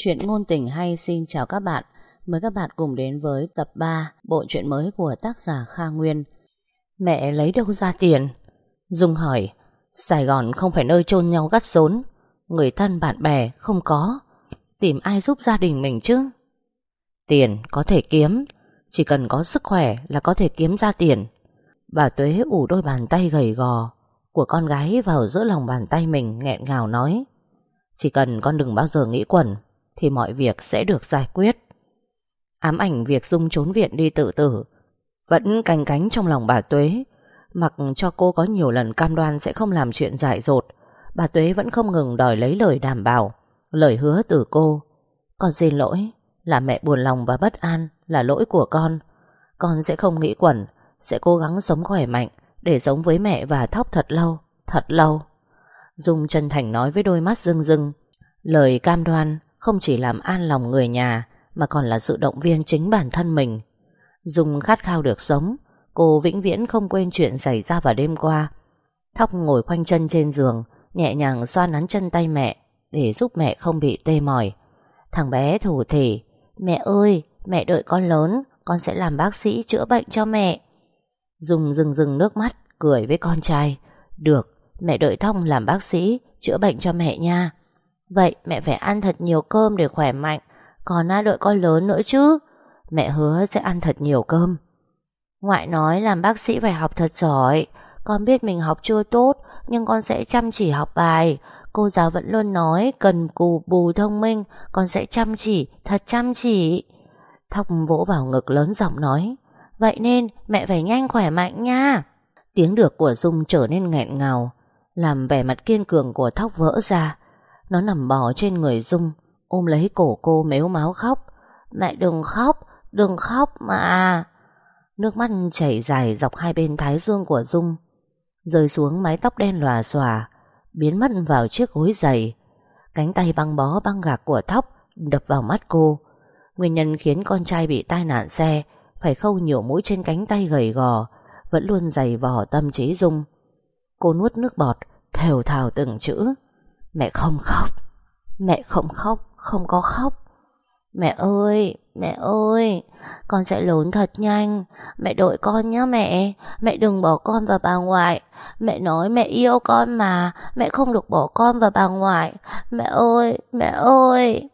Chuyện ngôn tình hay xin chào các bạn. Mời các bạn cùng đến với tập 3 Bộ truyện mới của tác giả Kha Nguyên. Mẹ lấy đâu ra tiền? Dung hỏi. Sài Gòn không phải nơi chôn nhau gắt rốn. Người thân bạn bè không có. Tìm ai giúp gia đình mình chứ? Tiền có thể kiếm. Chỉ cần có sức khỏe là có thể kiếm ra tiền. Bà Tuế ủ đôi bàn tay gầy gò Của con gái vào giữa lòng bàn tay mình nghẹn ngào nói. Chỉ cần con đừng bao giờ nghĩ quẩn. Thì mọi việc sẽ được giải quyết. Ám ảnh việc Dung trốn viện đi tự tử, Vẫn canh cánh trong lòng bà Tuế. Mặc cho cô có nhiều lần cam đoan sẽ không làm chuyện dại dột, Bà Tuế vẫn không ngừng đòi lấy lời đảm bảo, Lời hứa từ cô. Con xin lỗi, Là mẹ buồn lòng và bất an Là lỗi của con. Con sẽ không nghĩ quẩn, Sẽ cố gắng sống khỏe mạnh Để sống với mẹ và Thóc thật lâu Thật lâu. Dung chân thành nói với đôi mắt rưng rưng, Lời cam đoan không chỉ làm an lòng người nhà, Mà còn là sự động viên chính bản thân mình. Dung khát khao được sống, Cô vĩnh viễn không quên chuyện xảy ra vào đêm qua. Thóc ngồi khoanh chân trên giường, Nhẹ nhàng xoa nắn chân tay mẹ, Để giúp mẹ không bị tê mỏi. Thằng bé thủ thỉ, Mẹ ơi, mẹ đợi con lớn, Con sẽ làm bác sĩ chữa bệnh cho mẹ. Dung rừng rừng nước mắt Cười với con trai, Được, mẹ đợi Thông làm bác sĩ Chữa bệnh cho mẹ nha. Vậy mẹ phải ăn thật nhiều cơm để khỏe mạnh. Còn á đợi con lớn nữa chứ? Mẹ hứa sẽ ăn thật nhiều cơm. Ngoại nói làm bác sĩ phải học thật giỏi. Con biết mình học chưa tốt Nhưng con sẽ chăm chỉ học bài. Cô giáo vẫn luôn nói Cần cù bù thông minh Con sẽ chăm chỉ, thật chăm chỉ. Thóc vỗ vào ngực lớn giọng nói Vậy nên mẹ phải nhanh khỏe mạnh nha. Tiếng được của Dung trở nên nghẹn ngào Làm vẻ mặt kiên cường của Thóc vỡ ra. Nó nằm bò trên người Dung, Ôm lấy cổ cô mếu máu khóc. Mẹ đừng khóc Đừng khóc mà. Nước mắt chảy dài dọc hai bên thái dương của Dung. Rơi xuống mái tóc đen lòa xòa, Biến mất vào chiếc gối giày. Cánh tay băng bó băng gạc của Thóc Đập vào mắt cô. Nguyên nhân khiến con trai bị tai nạn xe Phải khâu nhiều mũi trên cánh tay gầy gò, Vẫn luôn dày vò tâm trí Dung. Cô nuốt nước bọt, Thều thào từng chữ. Mẹ không khóc Mẹ không khóc, không có khóc Mẹ ơi, mẹ ơi, con sẽ lớn thật nhanh. Mẹ đợi con nhé mẹ. Mẹ đừng bỏ con và bà ngoại. Mẹ nói mẹ yêu con mà. Mẹ không được bỏ con và bà ngoại. Mẹ ơi, mẹ ơi.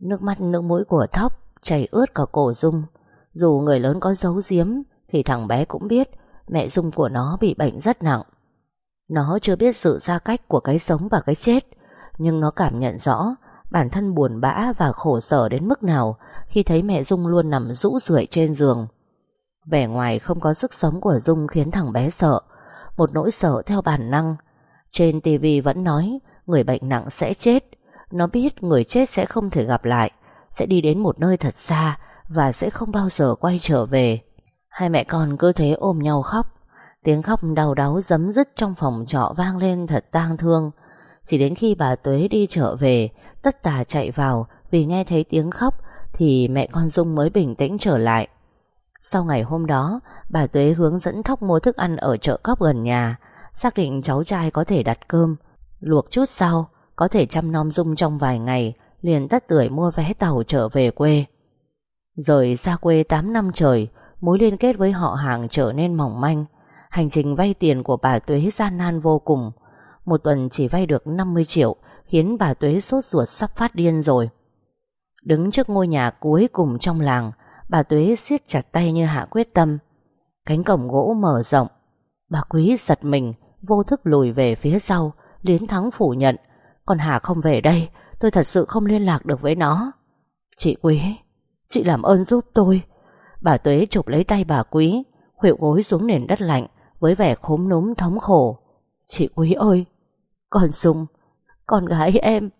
Nước mắt nước mũi của Thóc chảy ướt cả cổ Dung. Dù người lớn có giấu giếm thì thằng bé cũng biết mẹ Dung của nó bị bệnh rất nặng. Nó chưa biết sự xa cách của cái sống và cái chết, nhưng nó cảm nhận rõ bản thân buồn bã và khổ sở đến mức nào khi thấy mẹ Dung luôn nằm rũ rượi trên giường. Vẻ ngoài không có sức sống của Dung khiến thằng bé sợ, một nỗi sợ theo bản năng. Trên tivi vẫn nói người bệnh nặng sẽ chết, nó biết người chết sẽ không thể gặp lại, sẽ đi đến một nơi thật xa và sẽ không bao giờ quay trở về. Hai mẹ con cứ thế ôm nhau khóc, tiếng khóc đau đáu dấm dứt trong phòng trọ vang lên thật tang thương. Chỉ đến khi bà Tuế đi trở về, Tất tà chạy vào Vì nghe thấy tiếng khóc Thì mẹ con Dung mới bình tĩnh trở lại. Sau ngày hôm đó, Bà Tuế hướng dẫn Thóc mua thức ăn Ở chợ cóc gần nhà, Xác định cháu trai có thể đặt cơm. Luộc chút sau, Có thể chăm nom Dung trong vài ngày, Liền tất tưởi mua vé tàu trở về quê. Rồi xa quê 8 năm trời, Mối liên kết với họ hàng trở nên mỏng manh. Hành trình vay tiền của bà Tuế gian nan vô cùng. Một tuần chỉ vay được 50 triệu, Khiến bà Tuế sốt ruột sắp phát điên rồi. Đứng trước ngôi nhà cuối cùng trong làng, Bà Tuế siết chặt tay như hạ quyết tâm. Cánh cổng gỗ mở rộng. Bà Quý giật mình, Vô thức lùi về phía sau, Liến thắng phủ nhận. Còn Hà không về đây, Tôi thật sự không liên lạc được với nó. Chị Quý, Chị làm ơn giúp tôi. Bà Tuế chụp lấy tay bà Quý, Khuỵu gối xuống nền đất lạnh. Với vẻ khốm núm thống khổ. Chị Quý ơi, con Dung, Con gái em,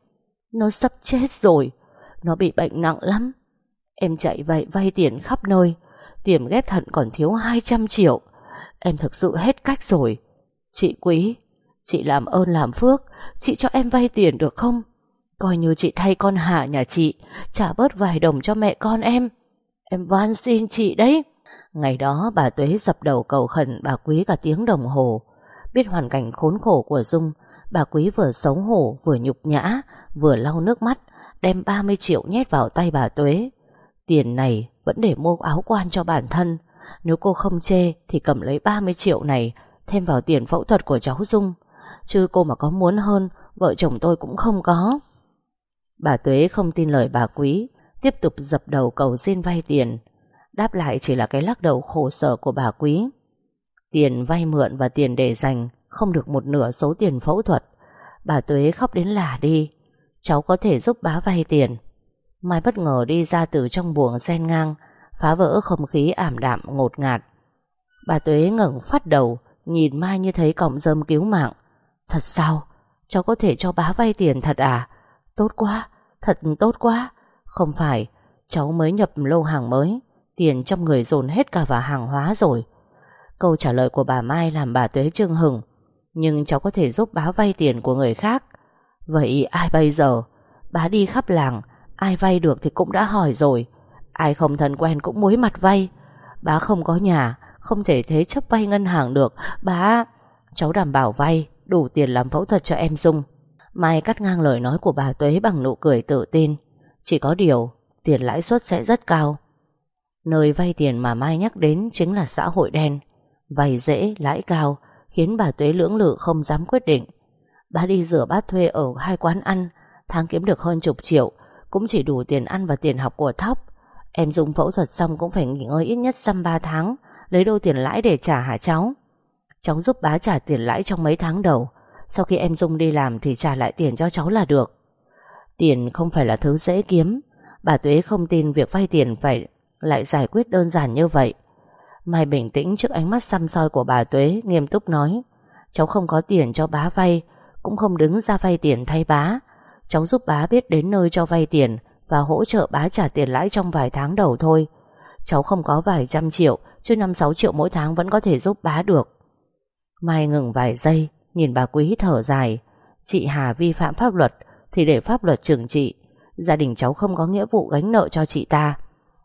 Nó sắp chết rồi, Nó bị bệnh nặng lắm. Em chạy vậy vay tiền khắp nơi, Tiền ghép thận còn thiếu 200 triệu. Em thực sự hết cách rồi. Chị Quý, Chị làm ơn làm phước, Chị cho em vay tiền được không? Coi như chị thay con Hà nhà chị, Trả bớt vài đồng cho mẹ con em. Em van xin chị đấy. Ngày đó bà Tuế dập đầu cầu khẩn bà Quý cả tiếng đồng hồ. Biết hoàn cảnh khốn khổ của Dung, Bà Quý vừa xấu hổ, vừa nhục nhã, Vừa lau nước mắt, Đem 30 triệu nhét vào tay bà Tuế. Tiền này vẫn để mua áo quan cho bản thân. Nếu cô không chê Thì cầm lấy 30 triệu này, Thêm vào tiền phẫu thuật của cháu Dung. Chứ cô mà có muốn hơn, Vợ chồng tôi cũng không có. Bà Tuế không tin lời bà Quý, Tiếp tục dập đầu cầu xin vay tiền. Đáp lại chỉ là cái lắc đầu khổ sở của bà Quý. Tiền vay mượn và tiền để dành, Không được một nửa số tiền phẫu thuật. Bà Tuế khóc đến lả đi. Cháu có thể giúp bá vay tiền. Mai bất ngờ đi ra từ trong buồng sen ngang, Phá vỡ không khí ảm đạm, ngột ngạt. Bà Tuế ngẩng phát đầu, Nhìn Mai như thấy cọng dơm cứu mạng. Thật sao? Cháu có thể cho bá vay tiền thật à? Tốt quá, Thật tốt quá. Không phải, Cháu mới nhập lô hàng mới. Tiền trong người dồn hết cả vào hàng hóa rồi. Câu trả lời của bà Mai làm bà Tuế trưng hừng, Nhưng cháu có thể giúp bá vay tiền của người khác. Vậy ai bây giờ? Bá đi khắp làng, Ai vay được thì cũng đã hỏi rồi. Ai không thân quen cũng muối mặt vay. Bá không có nhà, Không thể thế chấp vay ngân hàng được. Bá Cháu đảm bảo vay, Đủ tiền làm phẫu thuật cho em Dung. Mai cắt ngang lời nói của bà Tuế bằng nụ cười tự tin. Chỉ có điều, Tiền lãi suất sẽ rất cao. Nơi vay tiền mà Mai nhắc đến Chính là xã hội đen. Vay dễ, lãi cao Khiến bà Tuế lưỡng lự không dám quyết định. Bà đi rửa bát thuê ở hai quán ăn Tháng kiếm được hơn chục triệu Cũng chỉ đủ tiền ăn và tiền học của Thóc. Em dùng phẫu thuật xong cũng phải nghỉ ngơi ít nhất xăm ba tháng Lấy đâu tiền lãi để trả hả cháu? Cháu giúp bá trả tiền lãi trong mấy tháng đầu. Sau khi em Dung đi làm Thì trả lại tiền cho cháu là được. Tiền không phải là thứ dễ kiếm. Bà Tuế không tin việc vay tiền Phải lại giải quyết đơn giản như vậy. Mai bình tĩnh trước ánh mắt xăm soi của bà Tuế, Nghiêm túc nói, Cháu không có tiền cho bá vay, Cũng không đứng ra vay tiền thay bá. Cháu giúp bá biết đến nơi cho vay tiền Và hỗ trợ bá trả tiền lãi trong vài tháng đầu thôi. Cháu không có vài trăm triệu, Chứ năm sáu triệu mỗi tháng vẫn có thể giúp bá được. Mai ngừng vài giây, Nhìn bà Quý thở dài, Chị Hà vi phạm pháp luật Thì để pháp luật trừng trị. Gia đình cháu không có nghĩa vụ gánh nợ cho chị ta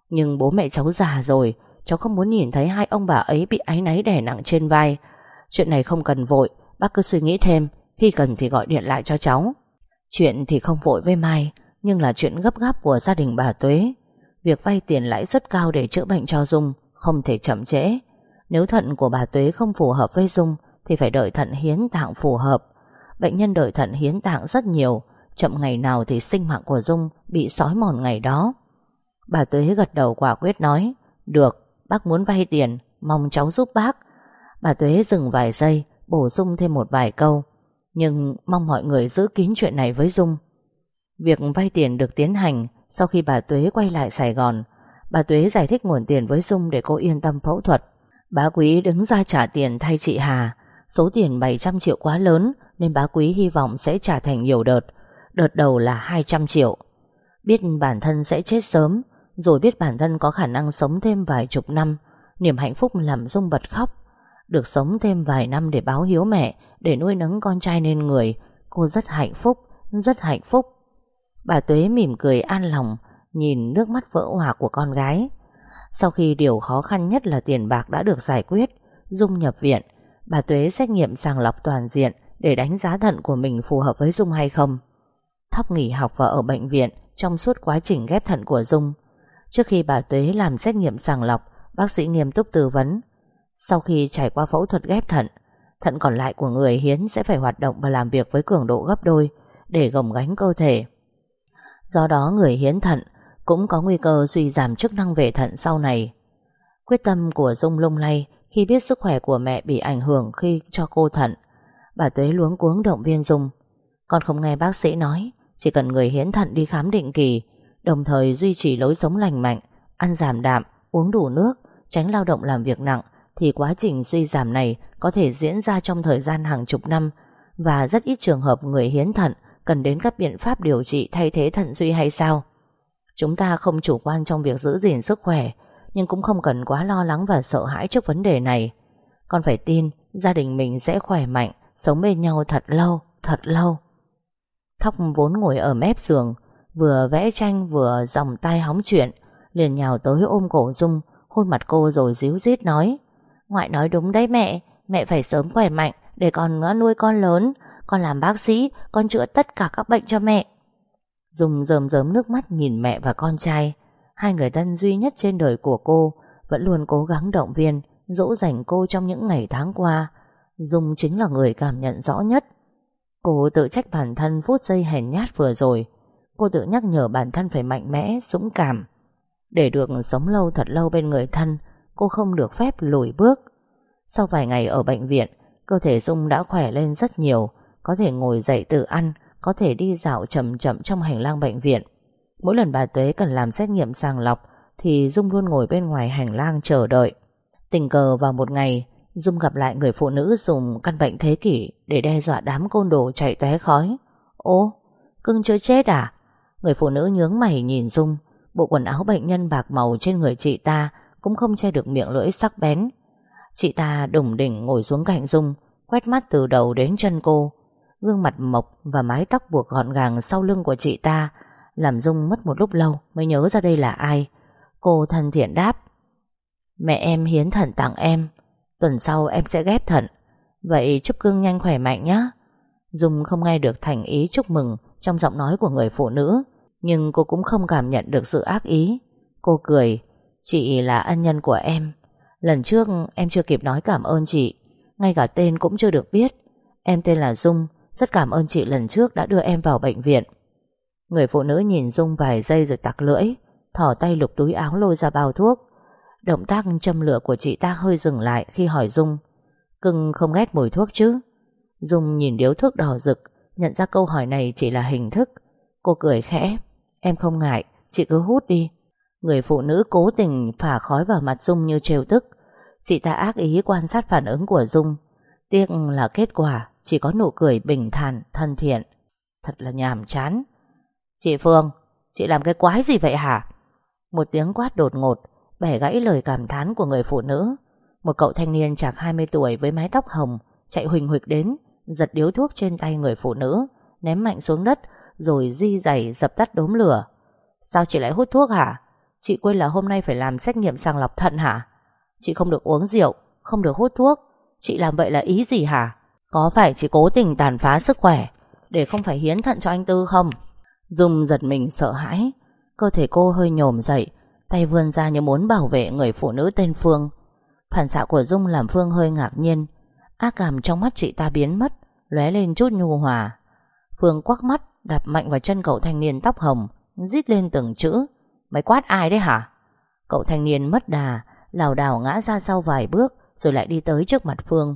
nhưng bố mẹ cháu già rồi, Cháu không muốn nhìn thấy hai ông bà ấy Bị áy náy đè nặng trên vai. Chuyện này không cần vội, Bác cứ suy nghĩ thêm, Khi cần thì gọi điện lại cho cháu. Chuyện thì không vội với Mai, Nhưng là chuyện gấp gáp của gia đình bà Tuế. Việc vay tiền lãi suất cao để chữa bệnh cho Dung Không thể chậm trễ. Nếu thận của bà Tuế không phù hợp với Dung Thì phải đợi thận hiến tạng phù hợp. Bệnh nhân đợi thận hiến tạng rất nhiều, Chậm ngày nào thì sinh mạng của Dung Bị sói mòn ngày đó. Bà Tuế gật đầu quả quyết nói Được, bác muốn vay tiền Mong cháu giúp bác. Bà Tuế dừng vài giây Bổ sung thêm một vài câu Nhưng mong mọi người giữ kín chuyện này với Dung. Việc vay tiền được tiến hành Sau khi bà Tuế quay lại Sài Gòn. Bà Tuế giải thích nguồn tiền với Dung Để cô yên tâm phẫu thuật. Bá Quý đứng ra trả tiền thay chị Hà. Số tiền 700 triệu quá lớn Nên bá Quý hy vọng sẽ trả thành nhiều đợt. Đợt đầu là 200 triệu. Biết bản thân sẽ chết sớm rồi biết bản thân có khả năng sống thêm vài chục năm, Niềm hạnh phúc làm Dung bật khóc. Được sống thêm vài năm để báo hiếu mẹ, Để nuôi nấng con trai nên người, Cô rất hạnh phúc, Rất hạnh phúc. Bà Tuế mỉm cười an lòng, Nhìn nước mắt vỡ hòa của con gái. Sau khi điều khó khăn nhất là tiền bạc đã được giải quyết, Dung nhập viện, Bà Tuế xét nghiệm sàng lọc toàn diện Để đánh giá thận của mình phù hợp với Dung hay không. Thóc nghỉ học và ở bệnh viện Trong suốt quá trình ghép thận của Dung Trước khi bà Tuế làm xét nghiệm sàng lọc, Bác sĩ nghiêm túc tư vấn. Sau khi trải qua phẫu thuật ghép thận Thận còn lại của người hiến sẽ phải hoạt động Và làm việc với cường độ gấp đôi Để gồng gánh cơ thể. Do đó, người hiến thận Cũng có nguy cơ suy giảm chức năng về thận sau này. Quyết tâm của Dung lung lay Khi biết sức khỏe của mẹ bị ảnh hưởng Khi cho cô thận, Bà Tuế luống cuống động viên Dung. Con không nghe bác sĩ nói, Chỉ cần người hiến thận đi khám định kỳ Đồng thời duy trì lối sống lành mạnh Ăn giảm đạm, uống đủ nước Tránh lao động làm việc nặng Thì quá trình suy giảm này Có thể diễn ra trong thời gian hàng chục năm. Và rất ít trường hợp người hiến thận Cần đến các biện pháp điều trị thay thế thận suy hay sao? Chúng ta không chủ quan trong việc giữ gìn sức khỏe Nhưng cũng không cần quá lo lắng và sợ hãi trước vấn đề này. Con phải tin Gia đình mình sẽ khỏe mạnh Sống bên nhau thật lâu, thật lâu. Thóc vốn ngồi ở mép giường Vừa vẽ tranh vừa dòng tay hóng chuyện, Liền nhào tới ôm cổ Dung, Hôn mặt cô rồi díu dít nói, Ngoại nói đúng đấy mẹ Mẹ phải sớm khỏe mạnh Để con nuôi con lớn, Con làm bác sĩ, Con chữa tất cả các bệnh cho mẹ. Dung rơm rớm nước mắt nhìn mẹ và con trai. Hai người thân duy nhất trên đời của cô Vẫn luôn cố gắng động viên, Dỗ dành cô trong những ngày tháng qua. Dung chính là người cảm nhận rõ nhất. Cô tự trách bản thân phút giây hèn nhát vừa rồi Cô tự nhắc nhở bản thân phải mạnh mẽ, dũng cảm. Để được sống lâu thật lâu bên người thân Cô không được phép lùi bước. Sau vài ngày ở bệnh viện Cơ thể Dung đã khỏe lên rất nhiều Có thể ngồi dậy tự ăn Có thể đi dạo chậm chậm trong hành lang bệnh viện. Mỗi lần bà Tuế cần làm xét nghiệm sàng lọc Thì Dung luôn ngồi bên ngoài hành lang chờ đợi. Tình cờ vào một ngày Dung gặp lại người phụ nữ dùng căn bệnh thế kỷ Để đe dọa đám côn đồ chạy tóe khói. Ô, cưng chưa chết à? Người phụ nữ nhướng mày nhìn Dung. Bộ quần áo bệnh nhân bạc màu trên người chị ta Cũng không che được miệng lưỡi sắc bén. Chị ta đồng đỉnh ngồi xuống cạnh Dung, Quét mắt từ đầu đến chân cô. Gương mặt mộc và mái tóc buộc gọn gàng sau lưng của chị ta Làm Dung mất một lúc lâu Mới nhớ ra đây là ai. Cô thân thiện đáp, Mẹ em hiến thận tặng em, Tuần sau em sẽ ghép thận. Vậy chúc cưng nhanh khỏe mạnh nhé Dung không nghe được thành ý chúc mừng trong giọng nói của người phụ nữ, Nhưng cô cũng không cảm nhận được sự ác ý. Cô cười, Chị là ân nhân của em. Lần trước em chưa kịp nói cảm ơn chị, Ngay cả tên cũng chưa được biết. Em tên là Dung, Rất cảm ơn chị lần trước đã đưa em vào bệnh viện. Người phụ nữ nhìn Dung vài giây rồi tặc lưỡi Thỏ tay lục túi áo lôi ra bao thuốc. Động tác châm lửa của chị ta hơi dừng lại khi hỏi Dung, Cưng không ghét mùi thuốc chứ? Dung nhìn điếu thuốc đỏ rực Nhận ra câu hỏi này chỉ là hình thức. Cô cười khẽ. Em không ngại, chị cứ hút đi. Người phụ nữ cố tình phả khói vào mặt Dung như trêu tức. Chị ta ác ý quan sát phản ứng của Dung. Tiếc là kết quả Chỉ có nụ cười bình thản, thân thiện. Thật là nhàm chán. Chị Phương, chị làm cái quái gì vậy hả? Một tiếng quát đột ngột Bẻ gãy lời cảm thán của người phụ nữ. Một cậu thanh niên chạc 20 tuổi với mái tóc hồng Chạy huỳnh huỵch đến. Giật điếu thuốc trên tay người phụ nữ, Ném mạnh xuống đất, Rồi di giày dập tắt đốm lửa. Sao chị lại hút thuốc hả? Chị quên là hôm nay phải làm xét nghiệm sàng lọc thận hả? Chị không được uống rượu, Không được hút thuốc. Chị làm vậy là ý gì hả? Có phải chị cố tình tàn phá sức khỏe Để không phải hiến thận cho anh Tư không? Dung giật mình sợ hãi. Cơ thể cô hơi nhổm dậy, Tay vươn ra như muốn bảo vệ người phụ nữ tên Phương. Phản xạ của Dung làm Phương hơi ngạc nhiên. Ác cảm trong mắt chị ta biến mất, lóe lên chút nhu hòa. Phương quắc mắt, Đạp mạnh vào chân cậu thanh niên tóc hồng, Rít lên từng chữ. Mày quát ai đấy hả? Cậu thanh niên mất đà, lảo đảo ngã ra sau vài bước, Rồi lại đi tới trước mặt Phương.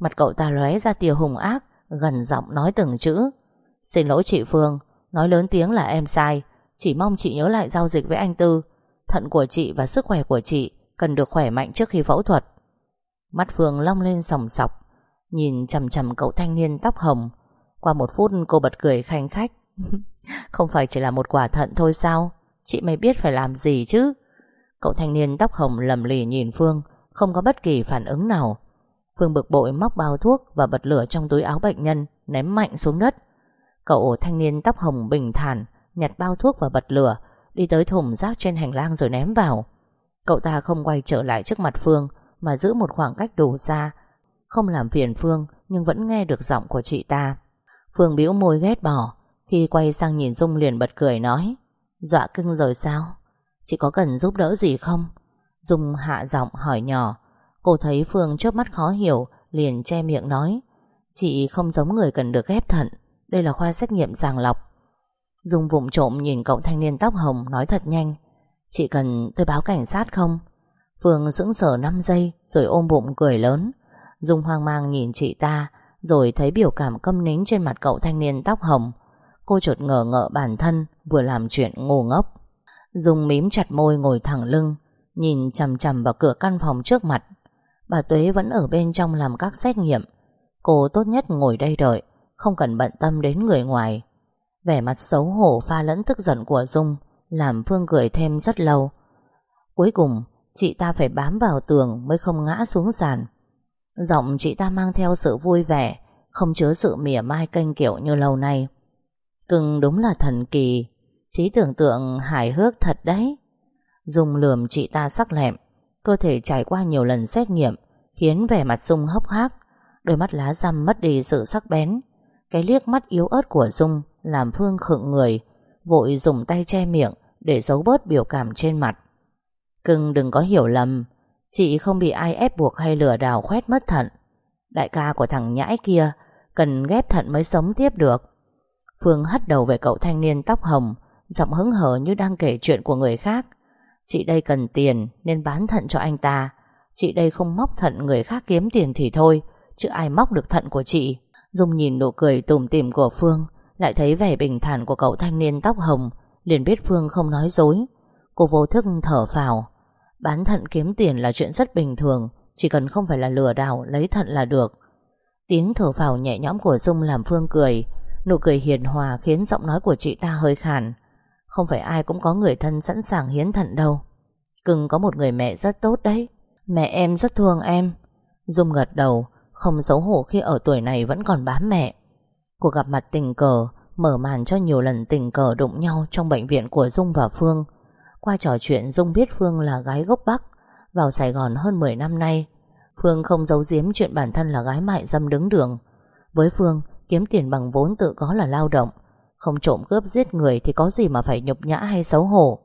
Mặt cậu ta lóe ra tia hùng ác, Gần giọng nói từng chữ. Xin lỗi chị Phương, Nói lớn tiếng là em sai, Chỉ mong chị nhớ lại giao dịch với anh Tư. Thận của chị và sức khỏe của chị Cần được khỏe mạnh trước khi phẫu thuật. Mắt Phương long lên sòng sọc, Nhìn chầm chầm cậu thanh niên tóc hồng. Qua một phút cô bật cười khanh khách. Không phải chỉ là một quả thận thôi sao? Chị mày biết phải làm gì chứ? Cậu thanh niên tóc hồng lầm lì nhìn Phương, Không có bất kỳ phản ứng nào. Phương bực bội móc bao thuốc Và bật lửa trong túi áo bệnh nhân, Ném mạnh xuống đất. Cậu thanh niên tóc hồng bình thản, Nhặt bao thuốc và bật lửa, Đi tới thùng rác trên hành lang rồi ném vào. Cậu ta không quay trở lại trước mặt Phương mà giữ một khoảng cách đủ xa. Không làm phiền Phương, Nhưng vẫn nghe được giọng của chị ta. Phương bĩu môi ghét bỏ, Khi quay sang nhìn Dung liền bật cười nói, Dọa cưng rồi sao? Chị có cần giúp đỡ gì không? Dung hạ giọng hỏi nhỏ. Cô thấy Phương chớp mắt khó hiểu, Liền che miệng nói, Chị không giống người cần được ghép thận, Đây là khoa xét nghiệm sàng lọc. Dung vụng trộm nhìn cậu thanh niên tóc hồng, Nói thật nhanh, Chị cần tôi báo cảnh sát không? Phương sững sờ 5 giây, Rồi ôm bụng cười lớn. Dung hoang mang nhìn chị ta, Rồi thấy biểu cảm câm nín trên mặt cậu thanh niên tóc hồng. Cô chợt ngờ ngợ bản thân, Vừa làm chuyện ngu ngốc. Dung mím chặt môi ngồi thẳng lưng, Nhìn chằm chằm vào cửa căn phòng trước mặt. Bà Tuế vẫn ở bên trong làm các xét nghiệm. Cô tốt nhất ngồi đây đợi, Không cần bận tâm đến người ngoài. Vẻ mặt xấu hổ pha lẫn tức giận của Dung, Làm Phương cười thêm rất lâu. Cuối cùng Chị ta phải bám vào tường Mới không ngã xuống sàn. Giọng chị ta mang theo sự vui vẻ, Không chứa sự mỉa mai kênh kiểu như lâu nay. Cưng đúng là thần kỳ, Trí tưởng tượng hài hước thật đấy. Dùng lườm chị ta sắc lẹm, Cơ thể trải qua nhiều lần xét nghiệm, Khiến vẻ mặt Dung hốc hác, Đôi mắt lá răm mất đi sự sắc bén. Cái liếc mắt yếu ớt của Dung Làm Phương khựng người, Vội dùng tay che miệng Để giấu bớt biểu cảm trên mặt. Cưng đừng có hiểu lầm. Chị không bị ai ép buộc hay lừa đảo khoét mất thận. Đại ca của thằng nhãi kia, Cần ghép thận mới sống tiếp được. Phương hất đầu về cậu thanh niên tóc hồng, Giọng hứng hở như đang kể chuyện của người khác. Chị đây cần tiền Nên bán thận cho anh ta. Chị đây không móc thận người khác kiếm tiền thì thôi, Chứ ai móc được thận của chị. Dung nhìn nụ cười tủm tỉm của Phương, Lại thấy vẻ bình thản của cậu thanh niên tóc hồng, Liền biết Phương không nói dối. Cô vô thức thở phào. Bán thận kiếm tiền là chuyện rất bình thường, Chỉ cần không phải là lừa đảo, Lấy thận là được. Tiếng thở phào nhẹ nhõm của Dung làm Phương cười, Nụ cười hiền hòa khiến giọng nói của chị ta hơi khàn. Không phải ai cũng có người thân sẵn sàng hiến thận đâu. Cưng có một người mẹ rất tốt đấy. Mẹ em rất thương em. Dung gật đầu, Không xấu hổ khi ở tuổi này vẫn còn bám mẹ. Cuộc gặp mặt tình cờ Mở màn cho nhiều lần tình cờ đụng nhau Trong bệnh viện của Dung và Phương. Qua trò chuyện Dung biết Phương là gái gốc Bắc, Vào Sài Gòn hơn 10 năm nay, Phương không giấu giếm chuyện bản thân là gái mại dâm đứng đường. Với Phương, Kiếm tiền bằng vốn tự có là lao động, Không trộm cướp giết người Thì có gì mà phải nhục nhã hay xấu hổ.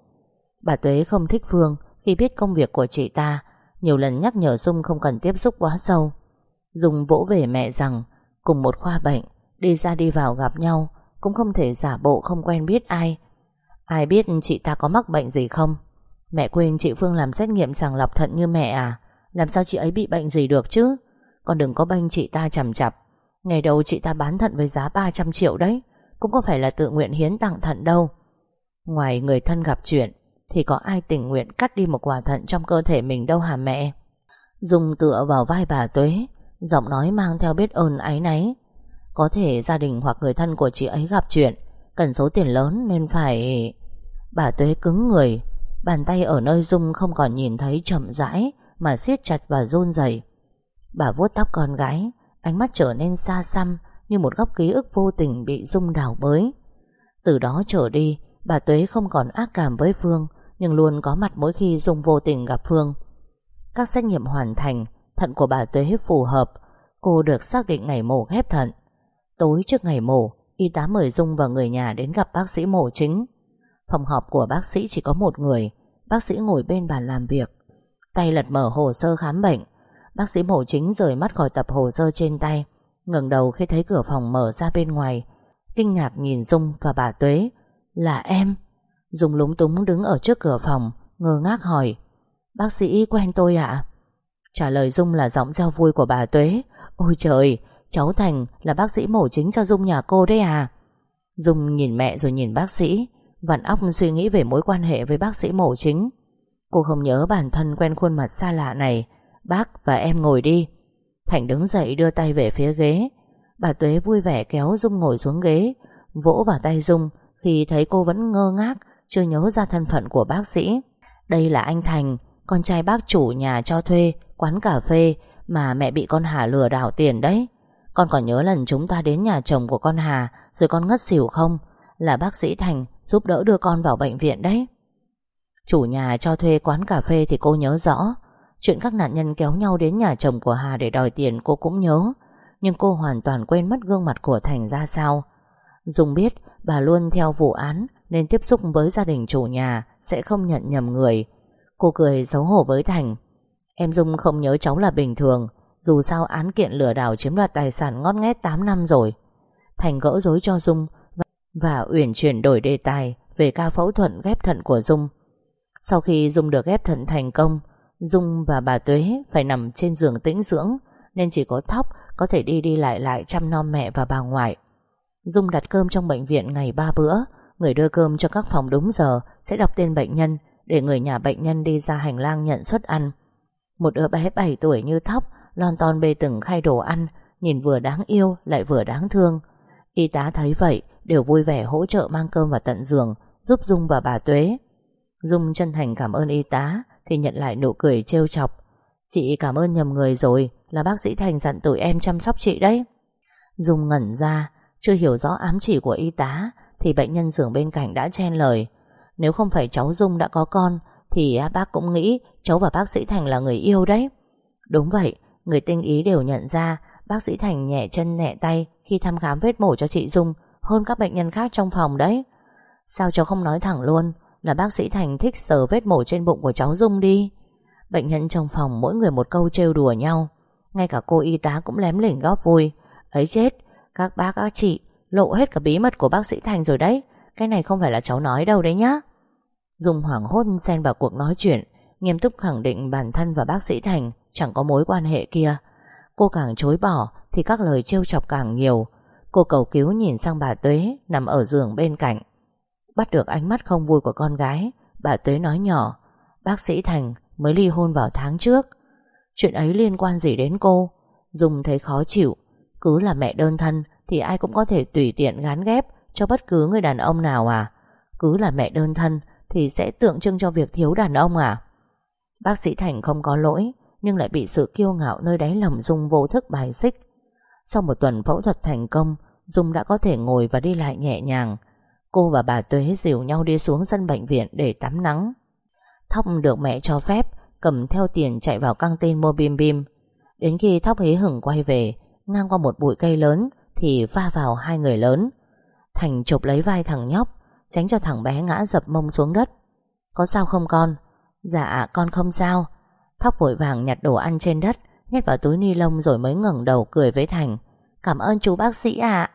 Bà Tuế không thích Phương Khi biết công việc của chị ta, Nhiều lần nhắc nhở Dung không cần tiếp xúc quá sâu. Dung vỗ về mẹ rằng, Cùng một khoa bệnh, Đi ra đi vào gặp nhau, Cũng không thể giả bộ không quen biết ai Ai biết chị ta có mắc bệnh gì không? Mẹ quên chị Phương làm xét nghiệm sàng lọc thận như mẹ à? Làm sao chị ấy bị bệnh gì được chứ? Con đừng có bênh chị ta chầm chập Ngày đầu chị ta bán thận với giá 300 triệu đấy. Cũng có phải là tự nguyện hiến tặng thận đâu. Ngoài người thân gặp chuyện, Thì có ai tình nguyện cắt đi một quả thận trong cơ thể mình đâu hả mẹ? Dùng tựa vào vai bà Tuế, Giọng nói mang theo biết ơn ái náy. Có thể gia đình hoặc người thân của chị ấy gặp chuyện Cần số tiền lớn nên phải Bà Tuế cứng người, Bàn tay ở nơi Dung không còn nhìn thấy, chậm rãi Mà siết chặt và run rẩy. Bà vuốt tóc con gái, Ánh mắt trở nên xa xăm Như một góc ký ức vô tình bị Dung đảo bới. Từ đó trở đi, Bà Tuế không còn ác cảm với Phương, Nhưng luôn có mặt mỗi khi Dung vô tình gặp Phương. Các xét nghiệm hoàn thành, Thận của bà Tuế phù hợp, Cô được xác định ngày mổ ghép thận. Tối trước ngày mổ Y tá mời Dung và người nhà đến gặp bác sĩ mổ chính. Phòng họp của bác sĩ chỉ có một người. Bác sĩ ngồi bên bàn làm việc. Tay lật mở hồ sơ khám bệnh. Bác sĩ mổ chính rời mắt khỏi tập hồ sơ trên tay, ngẩng đầu khi thấy cửa phòng mở ra bên ngoài. Kinh ngạc nhìn Dung và bà Tuế. Là em. Dung lúng túng đứng ở trước cửa phòng, Ngơ ngác hỏi. Bác sĩ quen tôi ạ. Trả lời Dung là giọng reo vui của bà Tuế. Ôi trời Cháu Thành là bác sĩ mổ chính cho Dung nhà cô đấy à? Dung nhìn mẹ rồi nhìn bác sĩ, Vặn óc suy nghĩ về mối quan hệ với bác sĩ mổ chính. Cô không nhớ bản thân quen khuôn mặt xa lạ này. Bác và em ngồi đi. Thành đứng dậy đưa tay về phía ghế. Bà Tuế vui vẻ kéo Dung ngồi xuống ghế, Vỗ vào tay Dung Khi thấy cô vẫn ngơ ngác, Chưa nhớ ra thân phận của bác sĩ. Đây là anh Thành, Con trai bác chủ nhà cho thuê, Quán cà phê Mà mẹ bị con Hà lừa đảo tiền đấy. Con còn nhớ lần chúng ta đến nhà chồng của con Hà, Rồi con ngất xỉu không? Là bác sĩ Thành giúp đỡ đưa con vào bệnh viện đấy. Chủ nhà cho thuê quán cà phê thì cô nhớ rõ. Chuyện các nạn nhân kéo nhau đến nhà chồng của Hà để đòi tiền cô cũng nhớ. Nhưng cô hoàn toàn quên mất gương mặt của Thành ra sao. Dung biết bà luôn theo vụ án, Nên tiếp xúc với gia đình chủ nhà Sẽ không nhận nhầm người. Cô cười xấu hổ với Thành. Em Dung không nhớ cháu là bình thường dù sao án kiện lừa đảo chiếm đoạt tài sản ngót nghét 8 năm rồi. Thành gỡ rối cho Dung Và Uyển chuyển đổi đề tài Về ca phẫu thuật ghép thận của Dung. Sau khi Dung được ghép thận thành công, Dung và bà Tuế phải nằm trên giường tĩnh dưỡng, Nên chỉ có Thóc có thể đi đi lại lại chăm nom mẹ và bà ngoại. Dung đặt cơm trong bệnh viện ngày ba bữa, Người đưa cơm cho các phòng đúng giờ, Sẽ đọc tên bệnh nhân Để người nhà bệnh nhân đi ra hành lang nhận suất ăn. Một đứa bé 7 tuổi như Thóc Lon ton bê từng khay đồ ăn, Nhìn vừa đáng yêu lại vừa đáng thương. Y tá thấy vậy, Đều vui vẻ hỗ trợ mang cơm vào tận giường, Giúp Dung và bà Tuế. Dung chân thành cảm ơn y tá, thì nhận lại nụ cười trêu chọc. Chị cảm ơn nhầm người rồi, Là bác sĩ Thành dặn tụi em chăm sóc chị đấy. Dung ngẩn ra, Chưa hiểu rõ ám chỉ của y tá, Thì bệnh nhân giường bên cạnh đã chen lời. Nếu không phải cháu Dung đã có con, Thì bác cũng nghĩ Cháu và bác sĩ Thành là người yêu đấy. Đúng vậy Người tinh ý đều nhận ra, Bác sĩ Thành nhẹ chân nhẹ tay Khi thăm khám vết mổ cho chị Dung Hơn các bệnh nhân khác trong phòng đấy. Sao cháu không nói thẳng luôn Là bác sĩ Thành thích sờ vết mổ trên bụng của cháu Dung đi? Bệnh nhân trong phòng mỗi người một câu trêu đùa nhau. Ngay cả cô y tá cũng lém lỉnh góp vui. Ấy chết, Các bác, các chị, Lộ hết cả bí mật của bác sĩ Thành rồi đấy. Cái này không phải là cháu nói đâu đấy nhá. Dung hoảng hốt xen vào cuộc nói chuyện. Nghiêm túc khẳng định bản thân và bác sĩ Thành Chẳng có mối quan hệ kia. Cô càng chối bỏ Thì các lời trêu chọc càng nhiều. Cô cầu cứu nhìn sang bà Tuế Nằm ở giường bên cạnh. Bắt được ánh mắt không vui của con gái, Bà Tuế nói nhỏ, Bác sĩ Thành mới ly hôn vào tháng trước. Chuyện ấy liên quan gì đến cô? Dung thấy khó chịu, Cứ là mẹ đơn thân Thì ai cũng có thể tùy tiện gán ghép Cho bất cứ người đàn ông nào à. Cứ là mẹ đơn thân Thì sẽ tượng trưng cho việc thiếu đàn ông à. Bác sĩ Thành không có lỗi, Nhưng lại bị sự kiêu ngạo nơi đáy lòng Dung vô thức bài xích. Sau một tuần phẫu thuật thành công, Dung đã có thể ngồi và đi lại nhẹ nhàng. Cô và bà Tuế dìu nhau đi xuống sân bệnh viện để tắm nắng. Thóc được mẹ cho phép, Cầm theo tiền chạy vào căng tin mua bim bim. Đến khi Thóc hế hửng quay về, Ngang qua một bụi cây lớn Thì va vào hai người lớn. Thành chụp lấy vai thằng nhóc, Tránh cho thằng bé ngã dập mông xuống đất. Có sao không con? Dạ con không sao. Thóc vội vàng nhặt đồ ăn trên đất, Nhét vào túi ni lông rồi mới ngẩng đầu cười với Thành. Cảm ơn chú bác sĩ ạ.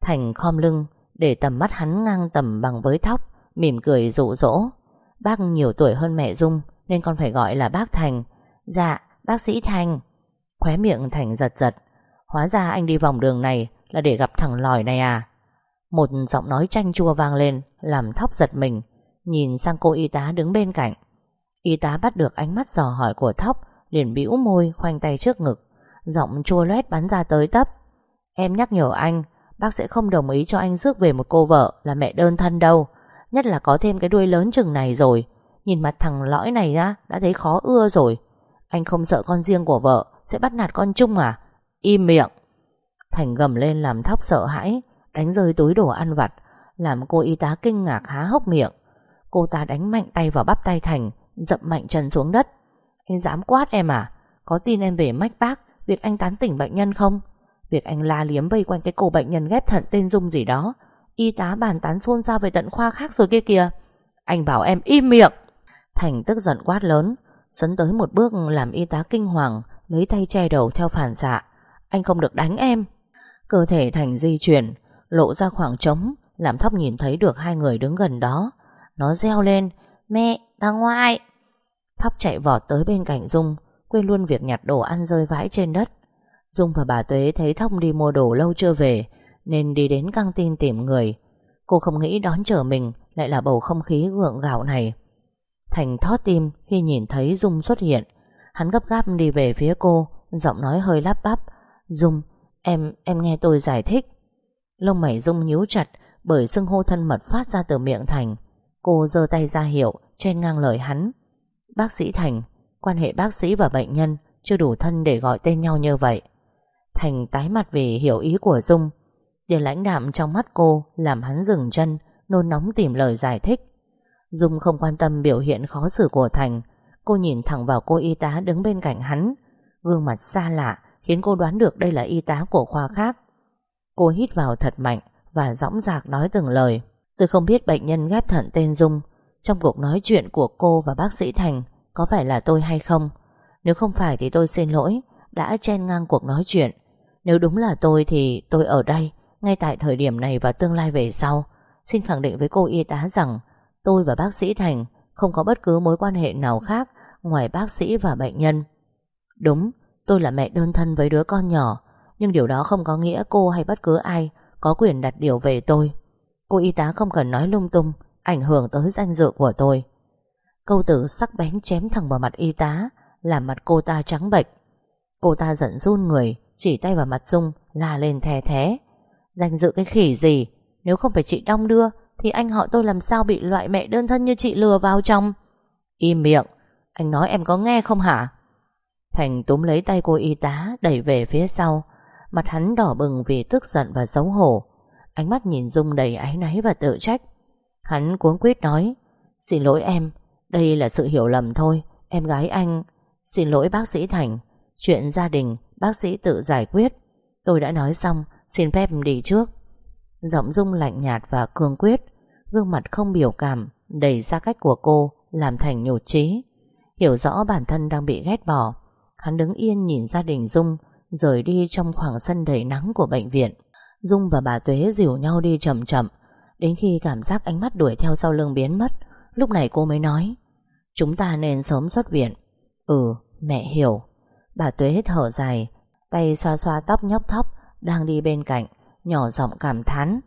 Thành khom lưng, Để tầm mắt hắn ngang tầm bằng với Thóc, Mỉm cười rụ rỗ Bác nhiều tuổi hơn mẹ Dung, Nên con phải gọi là bác Thành. Dạ bác sĩ Thành. Khóe miệng Thành giật giật. Hóa ra anh đi vòng đường này là để gặp thằng lòi này à? Một giọng nói chanh chua vang lên, Làm Thóc giật mình, Nhìn sang cô y tá đứng bên cạnh. Y tá bắt được ánh mắt dò hỏi của Thóc, liền bĩu môi, khoanh tay trước ngực. Giọng chua loét bắn ra tới tấp. Em nhắc nhở anh, Bác sẽ không đồng ý cho anh rước về một cô vợ Là mẹ đơn thân đâu. Nhất là có thêm cái đuôi lớn chừng này rồi. Nhìn mặt thằng lõi này ra Đã thấy khó ưa rồi. Anh không sợ con riêng của vợ, Sẽ bắt nạt con chung à? Im miệng. Thành gầm lên làm Thóc sợ hãi, Đánh rơi túi đồ ăn vặt, Làm cô y tá kinh ngạc há hốc miệng. Cô ta đánh mạnh tay vào bắp tay Thành Dậm mạnh chân xuống đất. Anh dám quát em à? Có tin em về mách bác, Việc anh tán tỉnh bệnh nhân không? Việc anh la liếm vây quanh cái cô bệnh nhân ghép thận tên Dung gì đó. Y tá bàn tán xôn xao về tận khoa khác rồi kia kìa. Anh bảo em im miệng. Thành tức giận quát lớn Sấn tới một bước làm y tá kinh hoàng, Lấy tay che đầu theo phản xạ. Anh không được đánh em. Cơ thể Thành di chuyển, Lộ ra khoảng trống, Làm thóc nhìn thấy được hai người đứng gần đó. Nó reo lên Mẹ, bà ngoại. Thóc chạy vọt tới bên cạnh Dung Quên luôn việc nhặt đồ ăn rơi vãi trên đất. Dung và bà Tuế thấy Thóc đi mua đồ lâu chưa về Nên đi đến căng tin tìm người. Cô không nghĩ đón chờ mình Lại là bầu không khí gượng gạo này. Thành thót tim khi nhìn thấy Dung xuất hiện. Hắn gấp gáp đi về phía cô Giọng nói hơi lắp bắp. Dung, em, em nghe tôi giải thích. Lông mày Dung nhíu chặt Bởi xưng hô thân mật phát ra từ miệng Thành. Cô giơ tay ra hiệu Trên ngang lời hắn. Bác sĩ Thành, Quan hệ bác sĩ và bệnh nhân Chưa đủ thân để gọi tên nhau như vậy. Thành tái mặt vì hiểu ý của Dung. Để lãnh đạm trong mắt cô Làm hắn dừng chân, Nôn nóng tìm lời giải thích. Dung không quan tâm biểu hiện khó xử của Thành. Cô nhìn thẳng vào cô y tá đứng bên cạnh hắn. Gương mặt xa lạ Khiến cô đoán được đây là y tá của khoa khác. Cô hít vào thật mạnh Và dõng dạc nói từng lời. Tôi không biết bệnh nhân ghép thận tên Dung. Trong cuộc nói chuyện của cô và bác sĩ Thành Có phải là tôi hay không? Nếu không phải thì tôi xin lỗi Đã chen ngang cuộc nói chuyện. Nếu đúng là tôi thì tôi ở đây Ngay tại thời điểm này và tương lai về sau. Xin khẳng định với cô y tá rằng Tôi và bác sĩ Thành Không có bất cứ mối quan hệ nào khác Ngoài bác sĩ và bệnh nhân. Đúng, tôi là mẹ đơn thân với đứa con nhỏ Nhưng điều đó không có nghĩa cô hay bất cứ ai Có quyền đặt điều về tôi. Cô y tá không cần nói lung tung, Ảnh hưởng tới danh dự của tôi. Câu tử sắc bén chém thẳng vào mặt y tá, Làm mặt cô ta trắng bệch. Cô ta giận run người, Chỉ tay vào mặt Dung, la lên thè thé. Danh dự cái khỉ gì, Nếu không phải chị đong đưa, Thì anh họ tôi làm sao bị loại mẹ đơn thân như chị lừa vào trong Im miệng, Anh nói em có nghe không hả? Thành túm lấy tay cô y tá, Đẩy về phía sau. Mặt hắn đỏ bừng vì tức giận và xấu hổ. Ánh mắt nhìn Dung đầy áy náy và tự trách. Hắn cuống quýt nói, Xin lỗi em, Đây là sự hiểu lầm thôi. Em gái anh, Xin lỗi bác sĩ Thành. Chuyện gia đình, bác sĩ tự giải quyết. Tôi đã nói xong, Xin phép đi trước. Giọng Dung lạnh nhạt và cương quyết Gương mặt không biểu cảm Đầy xa cách của cô, Làm Thành nhột trí Hiểu rõ bản thân đang bị ghét bỏ, Hắn đứng yên nhìn gia đình Dung, Rời đi trong khoảng sân đầy nắng của bệnh viện. Dung và bà Tuế dìu nhau đi chậm chậm. Đến khi cảm giác ánh mắt đuổi theo sau lưng biến mất, Lúc này cô mới nói, Chúng ta nên sớm xuất viện. Ừ mẹ hiểu. Bà Tuế thở dài, Tay xoa xoa tóc nhóc thóc Đang đi bên cạnh, Nhỏ giọng cảm thán,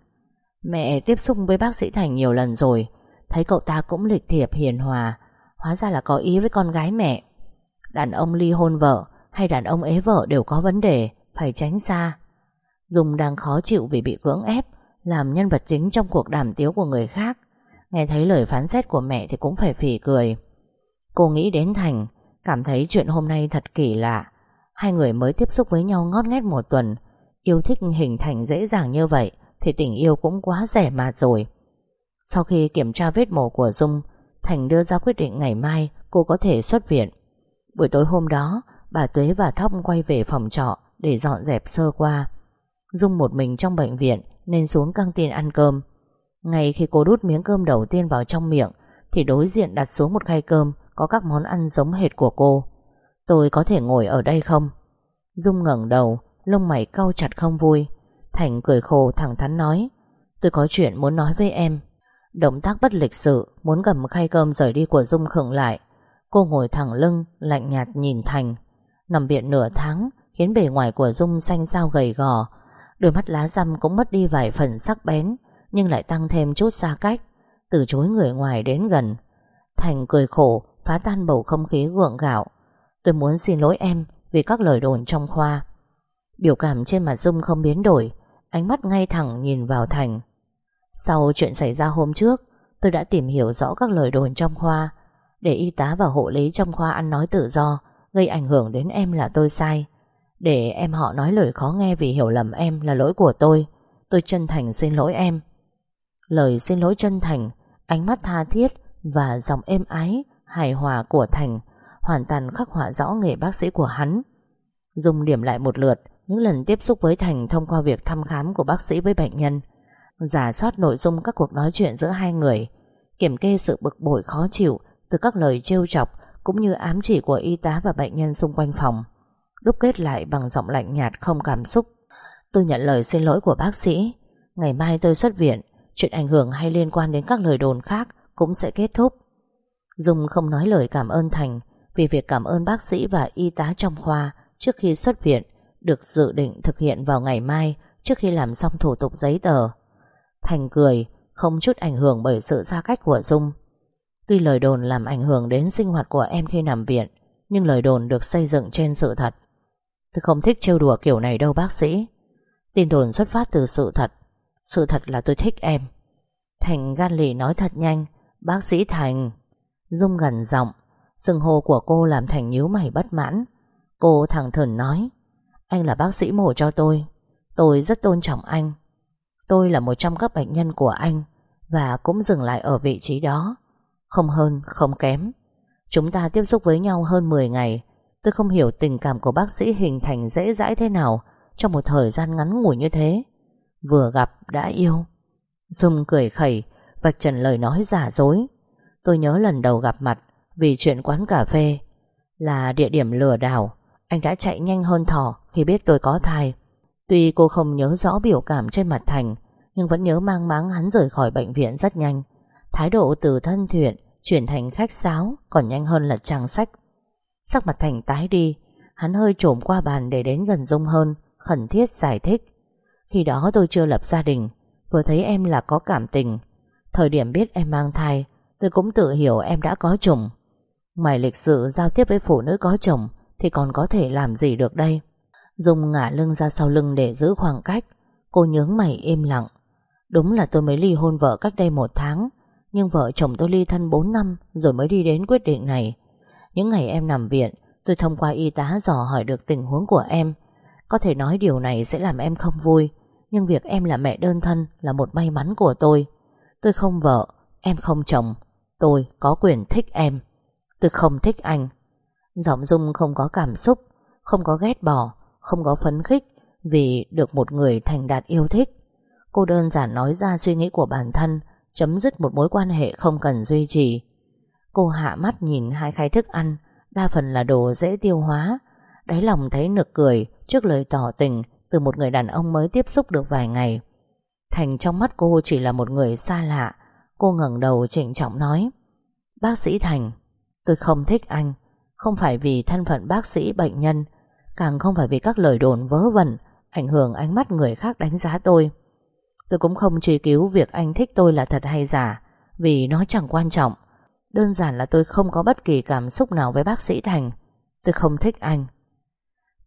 Mẹ tiếp xúc với bác sĩ Thành nhiều lần rồi, Thấy cậu ta cũng lịch thiệp hiền hòa, Hóa ra là có ý với con gái mẹ. Đàn ông ly hôn vợ Hay đàn ông ế vợ đều có vấn đề, Phải tránh xa. Dung đang khó chịu vì bị cưỡng ép, Làm nhân vật chính trong cuộc đàm tiếu của người khác. Nghe thấy lời phán xét của mẹ Thì cũng phải phỉ cười. Cô nghĩ đến Thành, Cảm thấy chuyện hôm nay thật kỳ lạ. Hai người mới tiếp xúc với nhau ngót nghét một tuần. Yêu thích hình thành dễ dàng như vậy Thì tình yêu cũng quá rẻ mạt rồi. Sau khi kiểm tra vết mổ của Dung, Thành đưa ra quyết định ngày mai Cô có thể xuất viện. Buổi tối hôm đó, Bà Tuế và Thóc quay về phòng trọ Để dọn dẹp sơ qua. Dung một mình trong bệnh viện, Nên xuống căng tin ăn cơm. Ngay khi cô đút miếng cơm đầu tiên vào trong miệng, Thì đối diện đặt xuống một khay cơm, Có các món ăn giống hệt của cô. Tôi có thể ngồi ở đây không? Dung ngẩng đầu, Lông mày cau chặt không vui. Thành cười khổ thẳng thắn nói, Tôi có chuyện muốn nói với em. Động tác bất lịch sự, Muốn cầm khay cơm rời đi của Dung khựng lại. Cô ngồi thẳng lưng, Lạnh nhạt nhìn Thành. Nằm viện nửa tháng, Khiến bề ngoài của Dung xanh xao gầy gò Đôi mắt lá răm cũng mất đi vài phần sắc bén, Nhưng lại tăng thêm chút xa cách, Từ chối người ngoài đến gần. Thành cười khổ, Phá tan bầu không khí gượng gạo. Tôi muốn xin lỗi em Vì các lời đồn trong khoa. Biểu cảm trên mặt Dung không biến đổi, Ánh mắt ngay thẳng nhìn vào Thành. Sau chuyện xảy ra hôm trước, Tôi đã tìm hiểu rõ các lời đồn trong khoa. Để y tá và hộ lý trong khoa ăn nói tự do, Gây ảnh hưởng đến em là tôi sai. Để em họ nói lời khó nghe Vì hiểu lầm em là lỗi của tôi Tôi chân thành xin lỗi em Lời xin lỗi chân thành Ánh mắt tha thiết Và giọng êm ái Hài hòa của Thành Hoàn toàn khắc họa rõ nghề bác sĩ của hắn Dùng điểm lại một lượt những lần tiếp xúc với Thành thông qua việc thăm khám của bác sĩ với bệnh nhân, giả soát nội dung các cuộc nói chuyện giữa hai người, kiểm kê sự bực bội khó chịu từ các lời trêu chọc cũng như ám chỉ của y tá và bệnh nhân xung quanh phòng. Đúc kết lại bằng giọng lạnh nhạt không cảm xúc. Tôi nhận lời xin lỗi của bác sĩ. Ngày mai tôi xuất viện, chuyện ảnh hưởng hay liên quan đến các lời đồn khác cũng sẽ kết thúc. Dung không nói lời cảm ơn Thành vì việc cảm ơn bác sĩ và y tá trong khoa trước khi xuất viện được dự định thực hiện vào ngày mai trước khi làm xong thủ tục giấy tờ. Thành cười, không chút ảnh hưởng bởi sự xa cách của Dung. Tuy lời đồn làm ảnh hưởng đến sinh hoạt của em khi nằm viện, nhưng lời đồn được xây dựng trên sự thật. Tôi không thích trêu đùa kiểu này đâu bác sĩ. Tin đồn xuất phát từ sự thật. Sự thật là tôi thích em. Thành gan lì nói thật nhanh. Bác sĩ Thành. Dung gần giọng. Sừng hồ của cô làm Thành nhíu mày bất mãn. Cô thẳng thừng nói. Anh là bác sĩ mổ cho tôi Tôi rất tôn trọng anh Tôi là một trong các bệnh nhân của anh Và cũng dừng lại ở vị trí đó Không hơn, không kém Chúng ta tiếp xúc với nhau hơn 10 ngày Tôi không hiểu tình cảm của bác sĩ hình thành dễ dãi thế nào Trong một thời gian ngắn ngủi như thế. Vừa gặp đã yêu. Dung cười khẩy Vạch trần lời nói giả dối. Tôi nhớ lần đầu gặp mặt Vì chuyện quán cà phê Là địa điểm lừa đảo. Anh đã chạy nhanh hơn thỏ khi biết tôi có thai. Tuy cô không nhớ rõ biểu cảm trên mặt Thành, Nhưng vẫn nhớ mang máng hắn rời khỏi bệnh viện rất nhanh. Thái độ từ thân thiện Chuyển thành khách sáo Còn nhanh hơn là trang sách. Sắc mặt Thành tái đi. Hắn hơi trộm qua bàn để đến gần Dung hơn, Khẩn thiết giải thích. Khi đó tôi chưa lập gia đình, Vừa thấy em là có cảm tình. Thời điểm biết em mang thai, Tôi cũng tự hiểu em đã có chồng. Ngoài lịch sự giao tiếp với phụ nữ có chồng, thì còn có thể làm gì được đây? Dung ngả lưng ra sau lưng để giữ khoảng cách. Cô nhướng mày im lặng. Đúng là tôi mới ly hôn vợ cách đây một tháng, Nhưng vợ chồng tôi ly thân 4 năm Rồi mới đi đến quyết định này. Những ngày em nằm viện Tôi thông qua y tá dò hỏi được tình huống của em. Có thể nói điều này sẽ làm em không vui Nhưng việc em là mẹ đơn thân Là một may mắn của tôi. Tôi không vợ, em không chồng Tôi có quyền thích em. Tôi không thích anh. Giọng Dung không có cảm xúc Không có ghét bỏ Không có phấn khích Vì được một người thành đạt yêu thích. Cô đơn giản nói ra suy nghĩ của bản thân Chấm dứt một mối quan hệ không cần duy trì. Cô hạ mắt nhìn hai khay thức ăn, Đa phần là đồ dễ tiêu hóa. Đáy lòng thấy nực cười Trước lời tỏ tình Từ một người đàn ông mới tiếp xúc được vài ngày. Thành trong mắt cô chỉ là một người xa lạ. Cô ngẩng đầu trịnh trọng nói, Bác sĩ Thành, Tôi không thích anh. Không phải vì thân phận bác sĩ bệnh nhân, Càng không phải vì các lời đồn vớ vẩn Ảnh hưởng ánh mắt người khác đánh giá tôi. Tôi cũng không truy cứu Việc anh thích tôi là thật hay giả, Vì nó chẳng quan trọng. Đơn giản là tôi không có bất kỳ cảm xúc nào với bác sĩ Thành. Tôi không thích anh.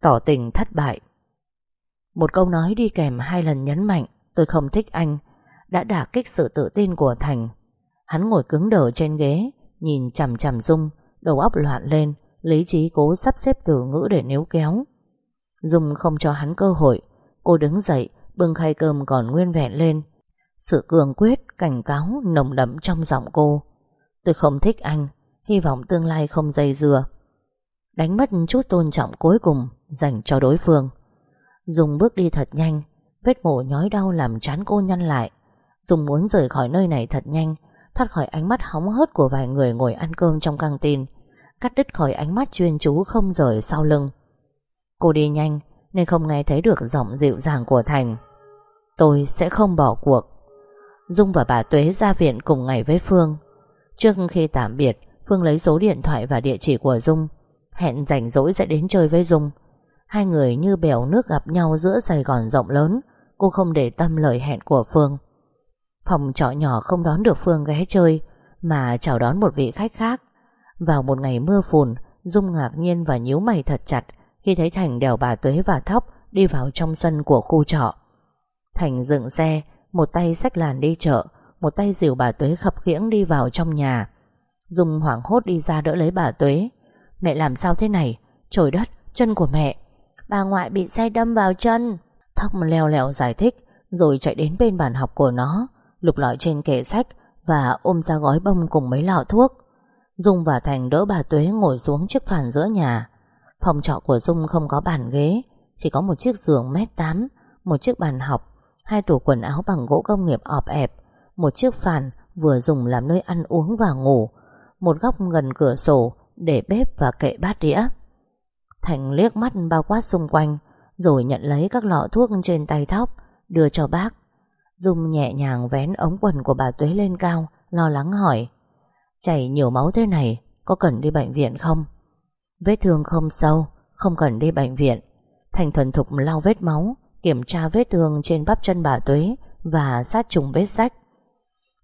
Tỏ tình thất bại. Một câu nói đi kèm hai lần nhấn mạnh Tôi không thích anh Đã đả kích sự tự tin của Thành. Hắn ngồi cứng đờ trên ghế Nhìn chằm chằm Dung Đầu óc loạn lên Lý trí cố sắp xếp từ ngữ để níu kéo. Dung không cho hắn cơ hội. Cô đứng dậy Bưng khay cơm còn nguyên vẹn lên. Sự cường quyết, cảnh cáo nồng đậm trong giọng cô. Tôi không thích anh, Hy vọng tương lai không dây dừa Đánh mất chút tôn trọng cuối cùng Dành cho đối phương. Dung bước đi thật nhanh, Vết mổ nhói đau làm chán cô nhăn lại. Dung muốn rời khỏi nơi này thật nhanh, Thoát khỏi ánh mắt hóng hớt của vài người ngồi ăn cơm trong căng tin, Cắt đứt khỏi ánh mắt chuyên chú không rời sau lưng. Cô đi nhanh, Nên không nghe thấy được giọng dịu dàng của Thành. Tôi sẽ không bỏ cuộc. Dung và bà Tuế ra viện cùng ngày với Phương. Trước khi tạm biệt, Phương lấy số điện thoại và địa chỉ của Dung. Hẹn rảnh rỗi sẽ đến chơi với Dung. Hai người như bèo nước gặp nhau giữa Sài Gòn rộng lớn, Cô không để tâm lời hẹn của Phương. Phòng trọ nhỏ không đón được Phương ghé chơi, Mà chào đón một vị khách khác. Vào một ngày mưa phùn, Dung ngạc nhiên và nhíu mày thật chặt Khi thấy Thành đèo bà Tuế và Thóc Đi vào trong sân của khu trọ. Thành dựng xe, Một tay xách làn đi chợ một tay dìu bà Tuế khập khiễng đi vào trong nhà. Dung hoảng hốt đi ra đỡ lấy bà Tuế. Mẹ làm sao thế này? Trời đất, chân của mẹ. Bà ngoại bị xe đâm vào chân. Thóc leo leo giải thích Rồi chạy đến bên bàn học của nó Lục lọi trên kệ sách Và ôm ra gói bông cùng mấy lọ thuốc. Dung và Thành đỡ bà Tuế ngồi xuống chiếc phản giữa nhà. Phòng trọ của Dung không có bàn ghế Chỉ có một chiếc giường mét tám Một chiếc bàn học Hai tủ quần áo bằng gỗ công nghiệp ọp ẹp. Một chiếc phản vừa dùng làm nơi ăn uống và ngủ, Một góc gần cửa sổ Để bếp và kệ bát đĩa. Thành liếc mắt bao quát xung quanh, Rồi nhận lấy các lọ thuốc trên tay thóc, Đưa cho bác. Dung nhẹ nhàng vén ống quần của bà Tuế lên cao, Lo lắng hỏi, Chảy nhiều máu thế này, Có cần đi bệnh viện không? Vết thương không sâu, Không cần đi bệnh viện. Thành thuần thục lau vết máu, Kiểm tra vết thương trên bắp chân bà Tuế Và sát trùng vết sách.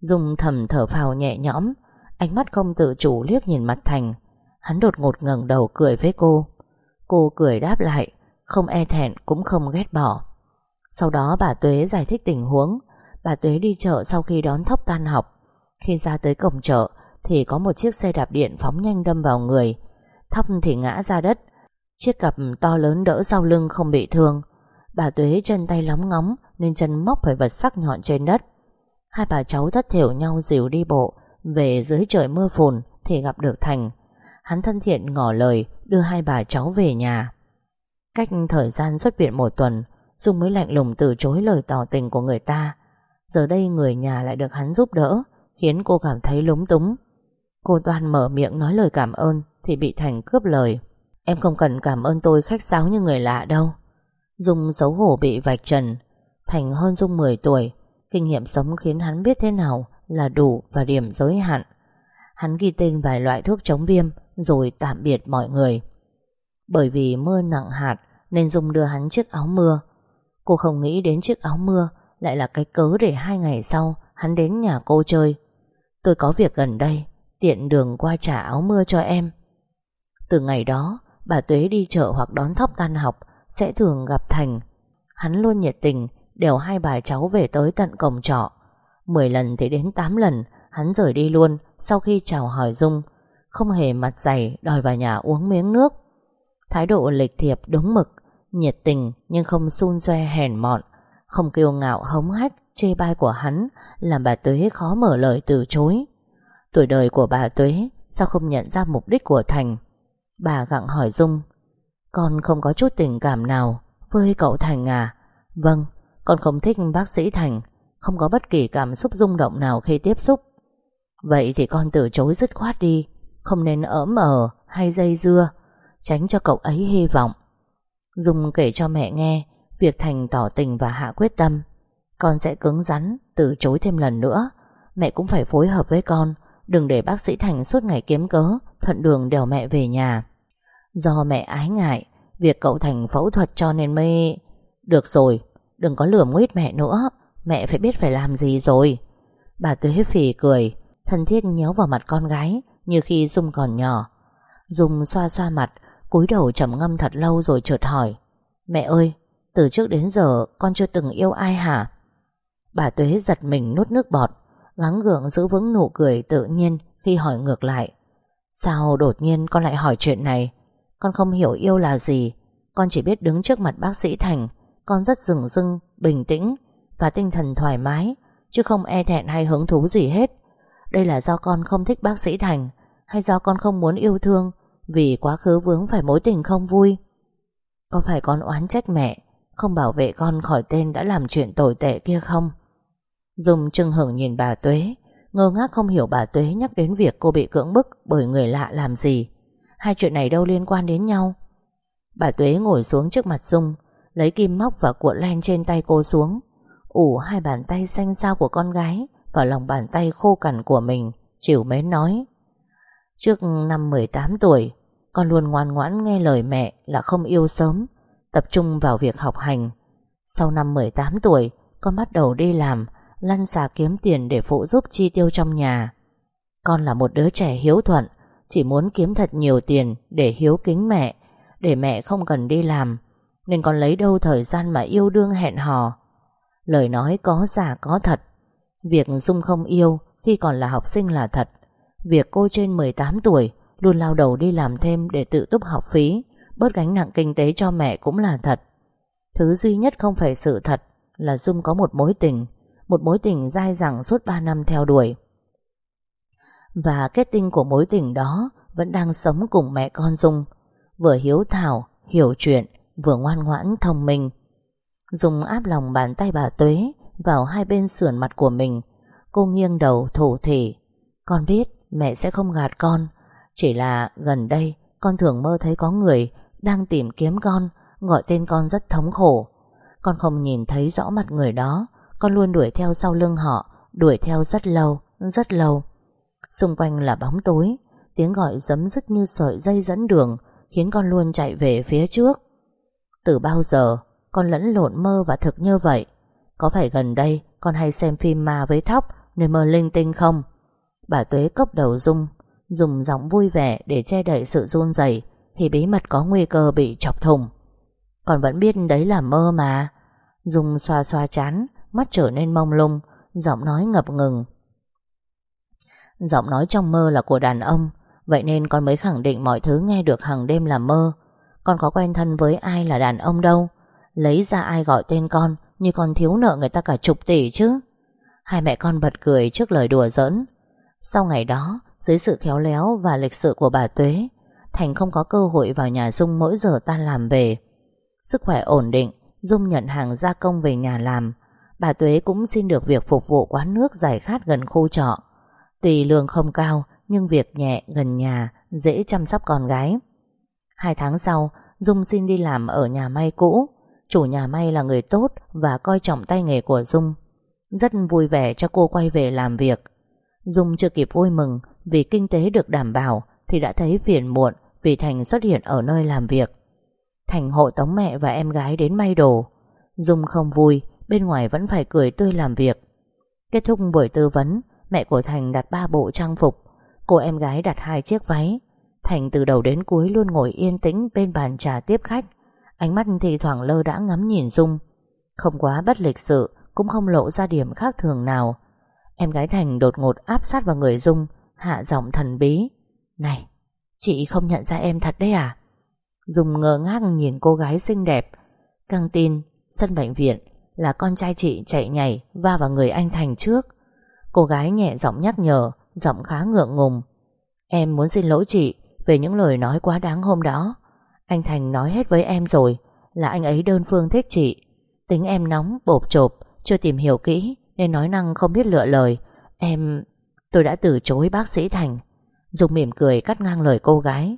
Dung thầm thở phào nhẹ nhõm, Ánh mắt không tự chủ liếc nhìn mặt Thành. Hắn đột ngột ngẩng đầu cười với cô. Cô cười đáp lại, Không e thẹn cũng không ghét bỏ. Sau đó bà Tuế giải thích tình huống. Bà Tuế đi chợ sau khi đón thóc tan học. Khi ra tới cổng chợ, Thì có một chiếc xe đạp điện phóng nhanh đâm vào người. Thóc thì ngã ra đất. Chiếc cặp to lớn đỡ sau lưng không bị thương. Bà Tuế chân tay lóng ngóng, Nên chân móc phải vật sắc nhọn trên đất. Hai bà cháu thất thiểu nhau dìu đi bộ, Về dưới trời mưa phùn Thì gặp được Thành. Hắn thân thiện ngỏ lời, Đưa hai bà cháu về nhà. Cách thời gian xuất viện một tuần, Dung mới lạnh lùng từ chối lời tỏ tình của người ta. Giờ đây người nhà lại được hắn giúp đỡ, Khiến cô cảm thấy lúng túng. Cô toàn mở miệng nói lời cảm ơn Thì bị Thành cướp lời. Em không cần cảm ơn tôi khách sáo như người lạ đâu. Dung xấu hổ bị vạch trần. Thành hơn Dung 10 tuổi Kinh nghiệm sống khiến hắn biết thế nào Là đủ và điểm giới hạn. Hắn ghi tên vài loại thuốc chống viêm, Rồi tạm biệt mọi người. Bởi vì mưa nặng hạt, Nên Dung đưa hắn chiếc áo mưa. Cô không nghĩ đến chiếc áo mưa Lại là cái cớ để hai ngày sau Hắn đến nhà cô chơi. Tôi có việc gần đây, Tiện đường qua trả áo mưa cho em. Từ ngày đó, Bà Tuế đi chợ hoặc đón thóc tan học Sẽ thường gặp Thành. Hắn luôn nhiệt tình đều hai bà cháu về tới tận cổng trọ. Mười lần thì đến tám lần, Hắn rời đi luôn Sau khi chào hỏi Dung, Không hề mặt dày đòi vào nhà uống miếng nước. Thái độ lịch thiệp đúng mực, Nhiệt tình nhưng không xun xoe hèn mọn, Không kiêu ngạo hống hách, Chê bai của hắn Làm bà Tuế khó mở lời từ chối. Tuổi đời của bà Tuế Sao không nhận ra mục đích của Thành? Bà gặng hỏi Dung, Con không có chút tình cảm nào Với cậu Thành à? Vâng con không thích bác sĩ Thành, Không có bất kỳ cảm xúc rung động nào khi tiếp xúc. Vậy thì con từ chối dứt khoát đi, Không nên ỡm ở hay dây dưa, Tránh cho cậu ấy hy vọng. Dung kể cho mẹ nghe Việc Thành tỏ tình và hạ quyết tâm. Con sẽ cứng rắn, Từ chối thêm lần nữa. Mẹ cũng phải phối hợp với con, Đừng để bác sĩ Thành suốt ngày kiếm cớ, Thuận đường đèo mẹ về nhà. Do mẹ ái ngại, Việc cậu Thành phẫu thuật cho nên mới Được rồi. Đừng có lườm nguyết mẹ nữa, Mẹ phải biết phải làm gì rồi. Bà Tuế phì cười, Thân thiết nhéo vào mặt con gái Như khi Dung còn nhỏ. Dung xoa xoa mặt, cúi đầu trầm ngâm thật lâu rồi chợt hỏi, Mẹ ơi, Từ trước đến giờ con chưa từng yêu ai hả? Bà Tuế giật mình nuốt nước bọt, Gắng gượng giữ vững nụ cười tự nhiên Khi hỏi ngược lại, Sao đột nhiên con lại hỏi chuyện này? Con không hiểu yêu là gì, Con chỉ biết đứng trước mặt bác sĩ Thành con rất rừng rưng, bình tĩnh Và tinh thần thoải mái Chứ không e thẹn hay hứng thú gì hết. Đây là do con không thích bác sĩ Thành Hay do con không muốn yêu thương Vì quá khứ vướng phải mối tình không vui? Có phải con oán trách mẹ Không bảo vệ con khỏi tên đã làm chuyện tồi tệ kia không? Dung trưng hưởng nhìn bà Tuế Ngơ ngác không hiểu bà Tuế nhắc đến việc cô bị cưỡng bức bởi người lạ làm gì. Hai chuyện này đâu liên quan đến nhau. Bà Tuế ngồi xuống trước mặt Dung Lấy kim móc và cuộn len trên tay cô xuống ủ hai bàn tay xanh xao của con gái vào lòng bàn tay khô cằn của mình, chịu mến nói. Trước năm 18 tuổi, con luôn ngoan ngoãn nghe lời mẹ là không yêu sớm, tập trung vào việc học hành. Sau năm 18 tuổi, con bắt đầu đi làm, lăn xà kiếm tiền để phụ giúp chi tiêu trong nhà. Con là một đứa trẻ hiếu thuận, chỉ muốn kiếm thật nhiều tiền để hiếu kính mẹ, để mẹ không cần đi làm, nên còn lấy đâu thời gian mà yêu đương hẹn hò. Lời nói có giả có thật. Việc Dung không yêu Khi còn là học sinh là thật. Việc cô trên 18 tuổi Luôn lao đầu đi làm thêm để tự túc học phí Bớt gánh nặng kinh tế cho mẹ cũng là thật. Thứ duy nhất không phải sự thật Là Dung có một mối tình Một mối tình dai dẳng suốt 3 năm theo đuổi. Và kết tinh của mối tình đó Vẫn đang sống cùng mẹ con Dung Vừa hiếu thảo, hiểu chuyện Vừa ngoan ngoãn thông minh. Dùng áp lòng bàn tay bà Tuế Vào hai bên sườn mặt của mình Cô nghiêng đầu thổ thỉ. Con biết mẹ sẽ không gạt con Chỉ là gần đây Con thường mơ thấy có người Đang tìm kiếm con Gọi tên con rất thống khổ. Con không nhìn thấy rõ mặt người đó Con luôn đuổi theo sau lưng họ Đuổi theo rất lâu, rất lâu. Xung quanh là bóng tối Tiếng gọi giấm dứt như sợi dây dẫn đường Khiến con luôn chạy về phía trước. Từ bao giờ con lẫn lộn mơ và thực như vậy? Có phải gần đây Con hay xem phim ma với thóc Nên mơ linh tinh không? Bà Tuế cốc đầu Dung Dùng giọng vui vẻ để che đậy sự run rẩy Thì bí mật có nguy cơ bị chọc thùng Con vẫn biết đấy là mơ mà. Dung xoa xoa chán, Mắt trở nên mông lung, Giọng nói ngập ngừng. Giọng nói trong mơ là của đàn ông, Vậy nên con mới khẳng định mọi thứ nghe được hàng đêm là mơ. Con có quen thân với ai là đàn ông đâu. Lấy ra ai gọi tên con Như con thiếu nợ người ta cả chục tỷ chứ. Hai mẹ con bật cười trước lời đùa giỡn. Sau ngày đó, Dưới sự khéo léo và lịch sự của bà Tuế, Thành không có cơ hội vào nhà Dung mỗi giờ tan làm về. Sức khỏe ổn định, Dung nhận hàng gia công về nhà làm. Bà Tuế cũng xin được việc phục vụ quán nước giải khát gần khu trọ. Tùy lương không cao, Nhưng việc nhẹ, gần nhà, Dễ chăm sóc con gái. Hai tháng sau, Dung xin đi làm ở nhà may cũ. Chủ nhà may là người tốt Và coi trọng tay nghề của Dung. Rất vui vẻ cho cô quay về làm việc. Dung chưa kịp vui mừng Vì kinh tế được đảm bảo Thì đã thấy phiền muộn Vì Thành xuất hiện ở nơi làm việc. Thành hộ tống mẹ và em gái đến may đồ. Dung không vui, Bên ngoài vẫn phải cười tươi làm việc. Kết thúc buổi tư vấn, Mẹ của Thành đặt ba bộ trang phục. Cô em gái đặt hai chiếc váy. Thành từ đầu đến cuối luôn ngồi yên tĩnh Bên bàn trà tiếp khách. Ánh mắt thì thoảng lơ đã ngắm nhìn Dung. Không quá bất lịch sự, Cũng không lộ ra điểm khác thường nào. Em gái Thành đột ngột áp sát vào người Dung, Hạ giọng thần bí. Này, Chị không nhận ra em thật đấy à? Dung ngơ ngác nhìn cô gái xinh đẹp. Căng tin, Sân bệnh viện Là con trai chị chạy nhảy Va vào người anh Thành trước. Cô gái nhẹ giọng nhắc nhở, Giọng khá ngượng ngùng. Em muốn xin lỗi chị về những lời nói quá đáng hôm đó. Anh Thành nói hết với em rồi Là anh ấy đơn phương thích chị. Tính em nóng, bộp chộp Chưa tìm hiểu kỹ Nên nói năng không biết lựa lời. Em... Tôi đã từ chối bác sĩ Thành. Dung mỉm cười cắt ngang lời cô gái.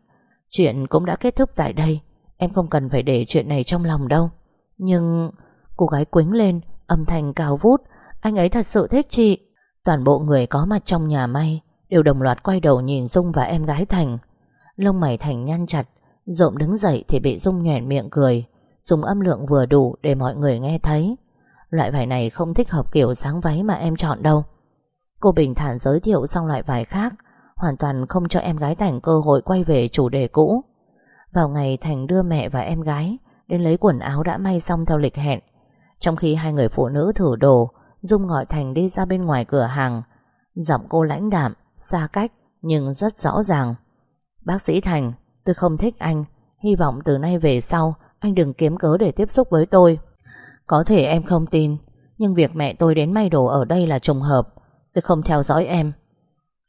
Chuyện cũng đã kết thúc tại đây Em không cần phải để chuyện này trong lòng đâu. Nhưng... Cô gái quính lên Âm thanh cao vút Anh ấy thật sự thích chị. Toàn bộ người có mặt trong nhà may Đều đồng loạt quay đầu nhìn Dung và em gái Thành. Lông mày Thành nhăn chặt Rộm đứng dậy thì bị Dung nhoẻn miệng cười. Dùng âm lượng vừa đủ để mọi người nghe thấy. Loại vải này không thích hợp kiểu dáng váy mà em chọn đâu. Cô bình thản giới thiệu xong loại vải khác, Hoàn toàn không cho em gái Thành cơ hội quay về chủ đề cũ. Vào ngày Thành đưa mẹ và em gái, Đến lấy quần áo đã may xong theo lịch hẹn. Trong khi hai người phụ nữ thử đồ, Dung gọi Thành đi ra bên ngoài cửa hàng. Giọng cô lãnh đạm, Xa cách, nhưng rất rõ ràng. Bác sĩ Thành, Tôi không thích anh. Hy vọng từ nay về sau, Anh đừng kiếm cớ để tiếp xúc với tôi. Có thể em không tin, Nhưng việc mẹ tôi đến may đồ ở đây là trùng hợp. Tôi không theo dõi em.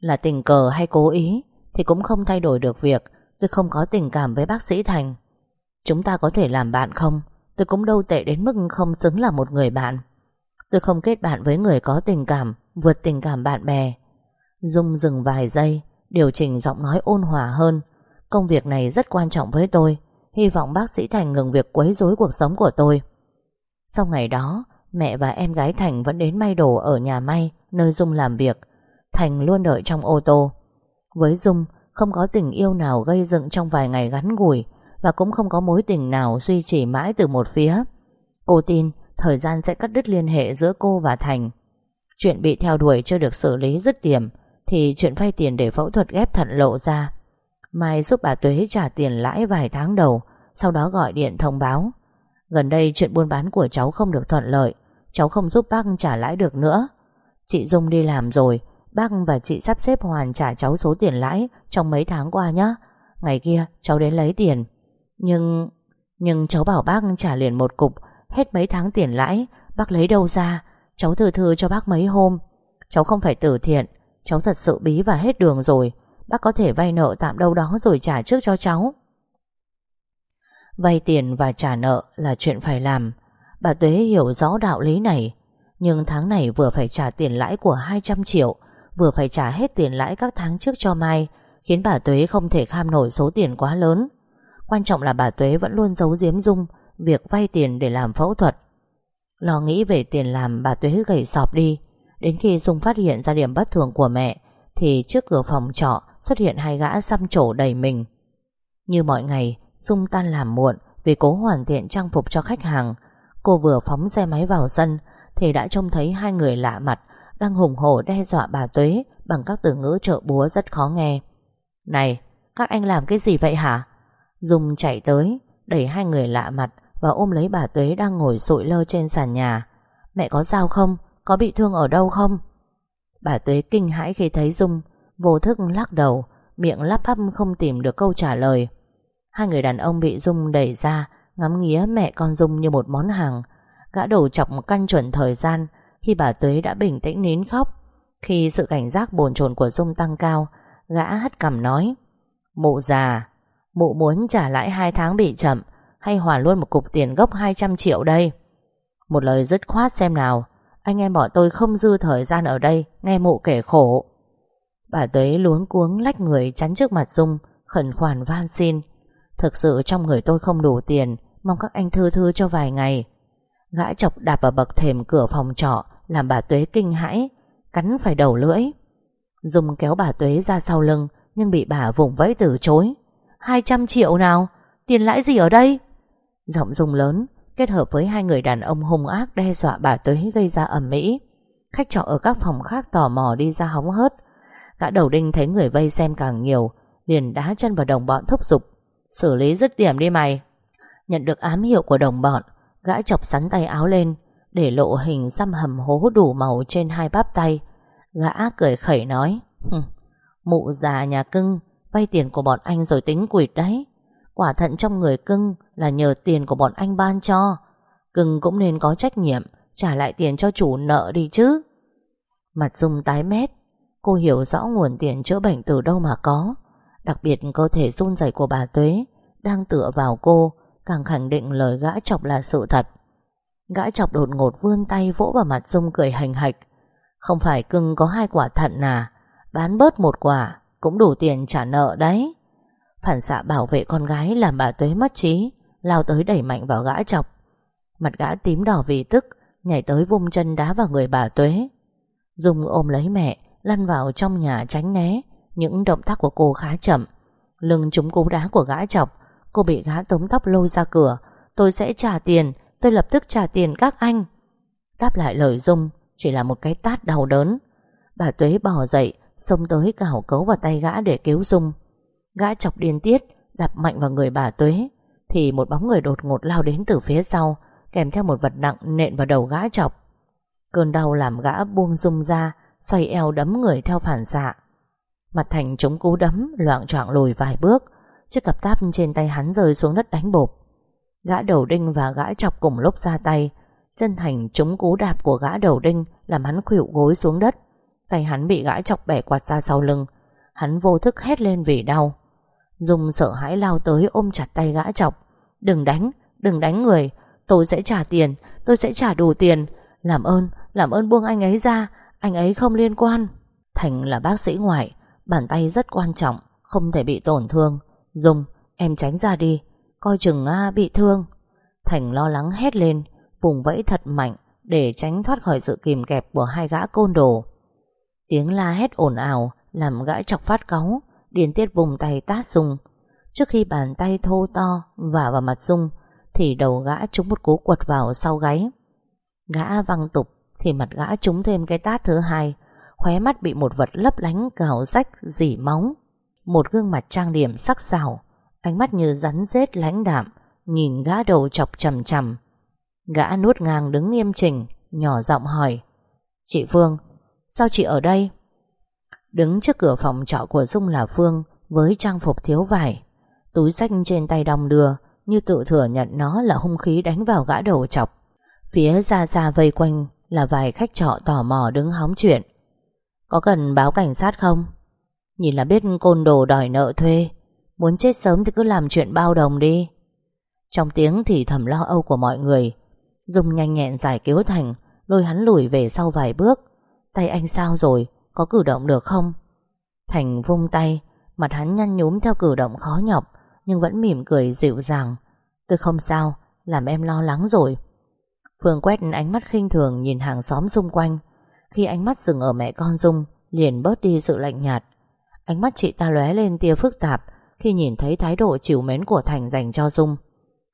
Là tình cờ hay cố ý, Thì cũng không thay đổi được việc. Tôi không có tình cảm với bác sĩ Thành. Chúng ta có thể làm bạn không? Tôi cũng đâu tệ đến mức không xứng là một người bạn. Tôi không kết bạn với người có tình cảm, Vượt tình cảm bạn bè. Dung dừng vài giây Điều chỉnh giọng nói ôn hòa hơn. Công việc này rất quan trọng với tôi. Hy vọng bác sĩ Thành ngừng việc quấy rối cuộc sống của tôi. Sau ngày đó, Mẹ và em gái Thành vẫn đến may đồ Ở nhà may, nơi Dung làm việc. Thành luôn đợi trong ô tô. Với Dung, không có tình yêu nào Gây dựng trong vài ngày gắn gủi Và cũng không có mối tình nào duy trì mãi từ một phía. Cô tin Thời gian sẽ cắt đứt liên hệ giữa cô và Thành. Chuyện bị theo đuổi chưa được xử lý dứt điểm. Thì chuyện vay tiền để phẫu thuật ghép thận lộ ra. Mai giúp bà Tuế trả tiền lãi vài tháng đầu, Sau đó gọi điện thông báo. Gần đây chuyện buôn bán của cháu không được thuận lợi, Cháu không giúp bác trả lãi được nữa. Chị Dung đi làm rồi, Bác và chị sắp xếp hoàn trả cháu số tiền lãi Trong mấy tháng qua nhé Ngày kia, cháu đến lấy tiền. Nhưng Nhưng cháu bảo bác trả liền một cục, Hết mấy tháng tiền lãi, Bác lấy đâu ra? Cháu thư thư cho bác mấy hôm. Cháu không phải tử thiện Cháu thật sự bí và hết đường rồi. Bác có thể vay nợ tạm đâu đó rồi trả trước cho cháu. Vay tiền và trả nợ là chuyện phải làm. Bà Tuế hiểu rõ đạo lý này. Nhưng tháng này vừa phải trả tiền lãi của 200 triệu, Vừa phải trả hết tiền lãi các tháng trước cho Mai, Khiến bà Tuế không thể kham nổi số tiền quá lớn. Quan trọng là bà Tuế vẫn luôn giấu giếm Dung Việc vay tiền để làm phẫu thuật. Lo nghĩ về tiền làm, bà Tuế gầy sọp đi. Đến khi Dung phát hiện ra điểm bất thường của mẹ Thì trước cửa phòng trọ xuất hiện hai gã xăm trổ đầy mình. Như mọi ngày, Dung tan làm muộn vì cố hoàn thiện trang phục cho khách hàng. Cô vừa phóng xe máy vào sân thì đã trông thấy hai người lạ mặt đang hùng hổ đe dọa bà Tuế bằng các từ ngữ trợ búa rất khó nghe. Này, các anh làm cái gì vậy hả? Dung chạy tới, đẩy hai người lạ mặt và ôm lấy bà Tuế đang ngồi sụi lơ trên sàn nhà. Mẹ có sao không? Có bị thương ở đâu không? Bà Tuế kinh hãi khi thấy Dung Vô thức lắc đầu, Miệng lắp bắp không tìm được câu trả lời. Hai người đàn ông bị Dung đẩy ra, Ngắm nghía mẹ con Dung như một món hàng. Gã đầu chọc một căn chuẩn thời gian Khi bà Tuế đã bình tĩnh nín khóc. Khi sự cảnh giác bồn chồn của Dung tăng cao, Gã hất cằm nói, Mụ già, Mụ muốn trả lãi hai tháng bị chậm, Hay hoàn luôn một cục tiền gốc 200 triệu đây? Một lời dứt khoát xem nào. Anh em bọn tôi không dư thời gian ở đây, Nghe mụ kể khổ. Bà Tuế luống cuống lách người chắn trước mặt Dung, Khẩn khoản van xin. Thực sự trong người tôi không đủ tiền, Mong các anh thư thư cho vài ngày. Gã chọc đạp vào bậc thềm cửa phòng trọ, Làm bà Tuế kinh hãi, Cắn phải đầu lưỡi. Dung kéo bà Tuế ra sau lưng, Nhưng bị bà vùng vẫy từ chối. 200 triệu nào? Tiền lãi gì ở đây? Giọng Dung lớn. Kết hợp với hai người đàn ông hung ác đe dọa bà tới gây ra ẩm mỹ Khách trọ ở các phòng khác tò mò đi ra hóng hớt. Gã đầu đinh thấy người vây xem càng nhiều, Liền đá chân vào đồng bọn thúc giục. Xử lý dứt điểm đi mày. Nhận được ám hiệu của đồng bọn, Gã chọc sắn tay áo lên, Để lộ hình xăm hầm hố đủ màu trên hai bắp tay. Gã cười khẩy nói Mụ già nhà cưng, Vay tiền của bọn anh rồi tính quỵt đấy. Quả thận trong người cưng Là nhờ tiền của bọn anh ban cho. Cưng cũng nên có trách nhiệm, Trả lại tiền cho chủ nợ đi chứ. Mặt Dung tái mét. Cô hiểu rõ nguồn tiền chữa bệnh từ đâu mà có. Đặc biệt cơ thể run rẩy của bà Tuế Đang tựa vào cô, Càng khẳng định lời gã chọc là sự thật. Gã chọc đột ngột vươn tay vỗ vào mặt Dung cười hành hạch. Không phải cưng có hai quả thận à? Bán bớt một quả Cũng đủ tiền trả nợ đấy. Phản xạ bảo vệ con gái làm bà Tuế mất trí, Lao tới đẩy mạnh vào gã chọc. Mặt gã tím đỏ vì tức, Nhảy tới vung chân đá vào người bà Tuế. Dung ôm lấy mẹ, Lăn vào trong nhà tránh né, Những động tác của cô khá chậm. Lưng trúng cú đá của gã chọc, Cô bị gã tống tóc lôi ra cửa. Tôi sẽ trả tiền, Tôi lập tức trả tiền các anh. Đáp lại lời Dung, Chỉ là một cái tát đau đớn. Bà Tuế bò dậy, Xông tới cào cấu vào tay gã để cứu Dung. Gã chọc điên tiết, Đạp mạnh vào người bà Tuế, Thì một bóng người đột ngột lao đến từ phía sau, Kèm theo một vật nặng nện vào đầu gã chọc. Cơn đau làm gã buông rung ra, Xoay eo đấm người theo phản xạ. Mặt Thành chống cú đấm Loạn choạng lùi vài bước, Chiếc cặp táp trên tay hắn rơi xuống đất đánh bột Gã đầu đinh và gã chọc cùng lúc ra tay, Chân Thành chống cú đạp của gã đầu đinh Làm hắn khuỵu gối xuống đất. Tay hắn bị gã chọc bẻ quạt ra sau lưng, Hắn vô thức hét lên vì đau. Dung sợ hãi lao tới ôm chặt tay gã chọc. Đừng đánh, đừng đánh người. Tôi sẽ trả tiền, tôi sẽ trả đủ tiền. Làm ơn, làm ơn buông anh ấy ra. Anh ấy không liên quan. Thành là bác sĩ ngoại Bàn tay rất quan trọng Không thể bị tổn thương. Dung, em tránh ra đi. Coi chừng A bị thương. Thành lo lắng hét lên Vùng vẫy thật mạnh Để tránh thoát khỏi sự kìm kẹp của hai gã côn đồ. Tiếng la hét ồn ào Làm gã chọc phát cáu. Điền tiết vùng tay tát Dung Trước khi bàn tay thô to vả vào mặt Dung Thì đầu gã trúng một cú quật vào sau gáy. Gã văng tục Thì mặt gã trúng thêm cái tát thứ hai. Khóe mắt bị một vật lấp lánh gào rách dỉ móng, Một gương mặt trang điểm sắc sảo Ánh mắt như rắn rết lãnh đạm Nhìn gã đầu chọc chầm chầm. Gã nuốt ngang đứng nghiêm chỉnh Nhỏ giọng hỏi Chị Phương Sao chị ở đây? Đứng trước cửa phòng trọ của Dung là Phương, Với trang phục thiếu vải. Túi sách trên tay đong đưa, Như tự thừa nhận nó là hung khí đánh vào gã đầu chọc. Phía xa xa vây quanh Là vài khách trọ tò mò đứng hóng chuyện. Có cần báo cảnh sát không? Nhìn là biết côn đồ đòi nợ thuê. Muốn chết sớm thì cứ làm chuyện bao đồng đi. Trong tiếng thì thầm lo âu của mọi người, Dung nhanh nhẹn giải cứu Thành, Lôi hắn lùi về sau vài bước. Tay anh sao rồi? Có cử động được không? Thành vung tay, Mặt hắn nhăn nhúm theo cử động khó nhọc, Nhưng vẫn mỉm cười dịu dàng. Tôi không sao, Làm em lo lắng rồi. Phương quét ánh mắt khinh thường nhìn hàng xóm xung quanh. Khi ánh mắt dừng ở mẹ con Dung, Liền bớt đi sự lạnh nhạt. Ánh mắt chị ta lóe lên tia phức tạp Khi nhìn thấy thái độ chiều mến của Thành dành cho Dung.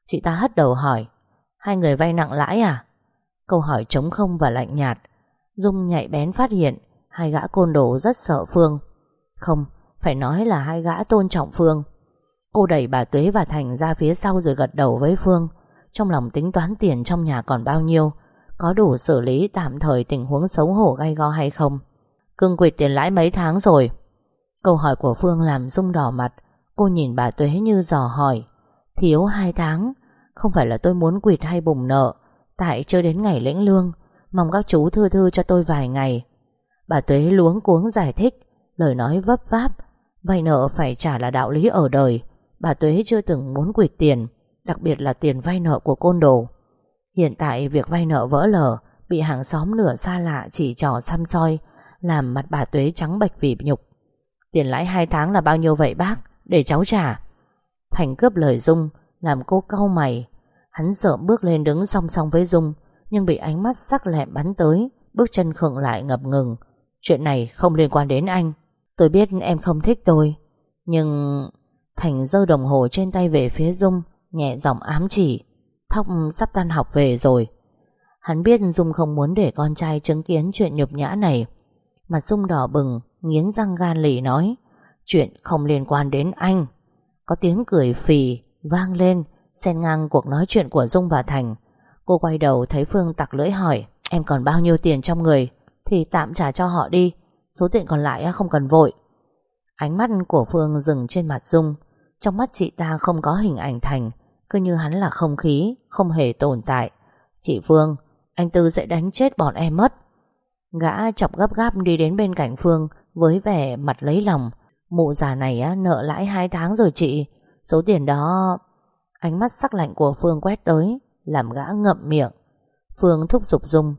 Chị ta hất đầu hỏi, Hai người vay nặng lãi à? Câu hỏi trống không và lạnh nhạt. Dung nhạy bén phát hiện Hai gã côn đồ rất sợ Phương. Không, phải nói là hai gã tôn trọng Phương. Cô đẩy bà Tuế và Thành ra phía sau rồi gật đầu với Phương. Trong lòng tính toán tiền trong nhà còn bao nhiêu Có đủ xử lý tạm thời tình huống xấu hổ gay go hay không? Cưng quỵt tiền lãi mấy tháng rồi? Câu hỏi của Phương làm rung đỏ mặt. Cô nhìn bà Tuế như dò hỏi. Thiếu hai tháng? Không phải là tôi muốn quỵt hay bùng nợ. Tại chưa đến ngày lĩnh lương Mong các chú thư thư cho tôi vài ngày. Bà Tuế luống cuống giải thích, Lời nói vấp váp, Vay nợ phải trả là đạo lý ở đời. Bà Tuế chưa từng muốn quỵt tiền, Đặc biệt là tiền vay nợ của côn đồ. Hiện tại việc vay nợ vỡ lở, Bị hàng xóm nửa xa lạ chỉ trò xăm soi, Làm mặt bà Tuế trắng bạch vì nhục. Tiền lãi hai tháng là bao nhiêu vậy, bác? Để cháu trả. Thành cướp lời Dung, Làm cô cau mày. Hắn sợ bước lên đứng song song với Dung, Nhưng bị ánh mắt sắc lẹm bắn tới, Bước chân khựng lại ngập ngừng. Chuyện này không liên quan đến anh. Tôi biết em không thích tôi, Nhưng Thành giơ đồng hồ trên tay về phía Dung, Nhẹ giọng ám chỉ. Thóc sắp tan học về rồi. Hắn biết Dung không muốn để con trai chứng kiến chuyện nhục nhã này. Mặt Dung đỏ bừng, Nghiến răng gan lì nói, Chuyện không liên quan đến anh. Có tiếng cười phì, vang lên, Xen ngang cuộc nói chuyện của Dung và Thành. Cô quay đầu thấy Phương tặc lưỡi hỏi, Em còn bao nhiêu tiền trong người? Thì tạm trả cho họ đi. Số tiền còn lại không cần vội. Ánh mắt của Phương dừng trên mặt Dung. Trong mắt chị ta không có hình ảnh Thành Cứ như hắn là không khí Không hề tồn tại. Chị Phương Anh Tư sẽ đánh chết bọn em mất. Gã chọc gấp gáp đi đến bên cạnh Phương Với vẻ mặt lấy lòng. Mụ già này á, nợ lãi 2 tháng rồi chị. Số tiền đó Ánh mắt sắc lạnh của Phương quét tới Làm gã ngậm miệng. Phương thúc giục Dung.